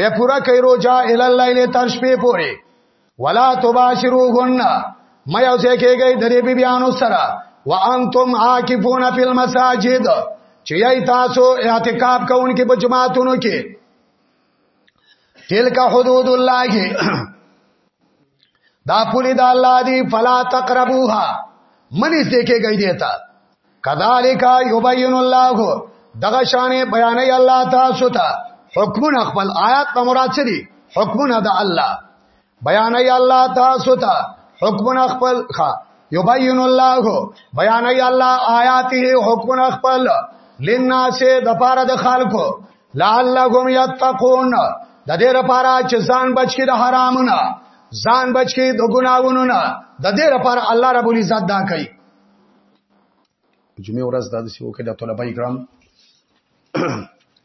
A: به پورا کوي روزه الى الليل تر شپې پورې ولا تباشروهن ما یو ځای کېږي د دې بیانو سره وانتم عاکفون فی المساجد چې یی تاسو اعتکاف کوونکې په جماعتونو کې تلک حدود الله دا پولی دا الله دی فلا تقربوها منی سیکه گئی دیتا کذالک یبین الله دغه شان بیان الله تاسو ته حکمونه خپل آیات په مراد چدي حکمونه د الله بیان ای الله تاسو ته حکمنا خپل ښا یبین الله بیان ای الله آیاته حکمنا خپل لناس د پاره د خلکو لعلهم یتقون د دې لپاره چې ځان بچی د حرامونه ځان بچی د ګناوونو نه د دې لپاره الله رب العزت دا کوي جمعه ورځ د دې سیو کې د طلبه کرام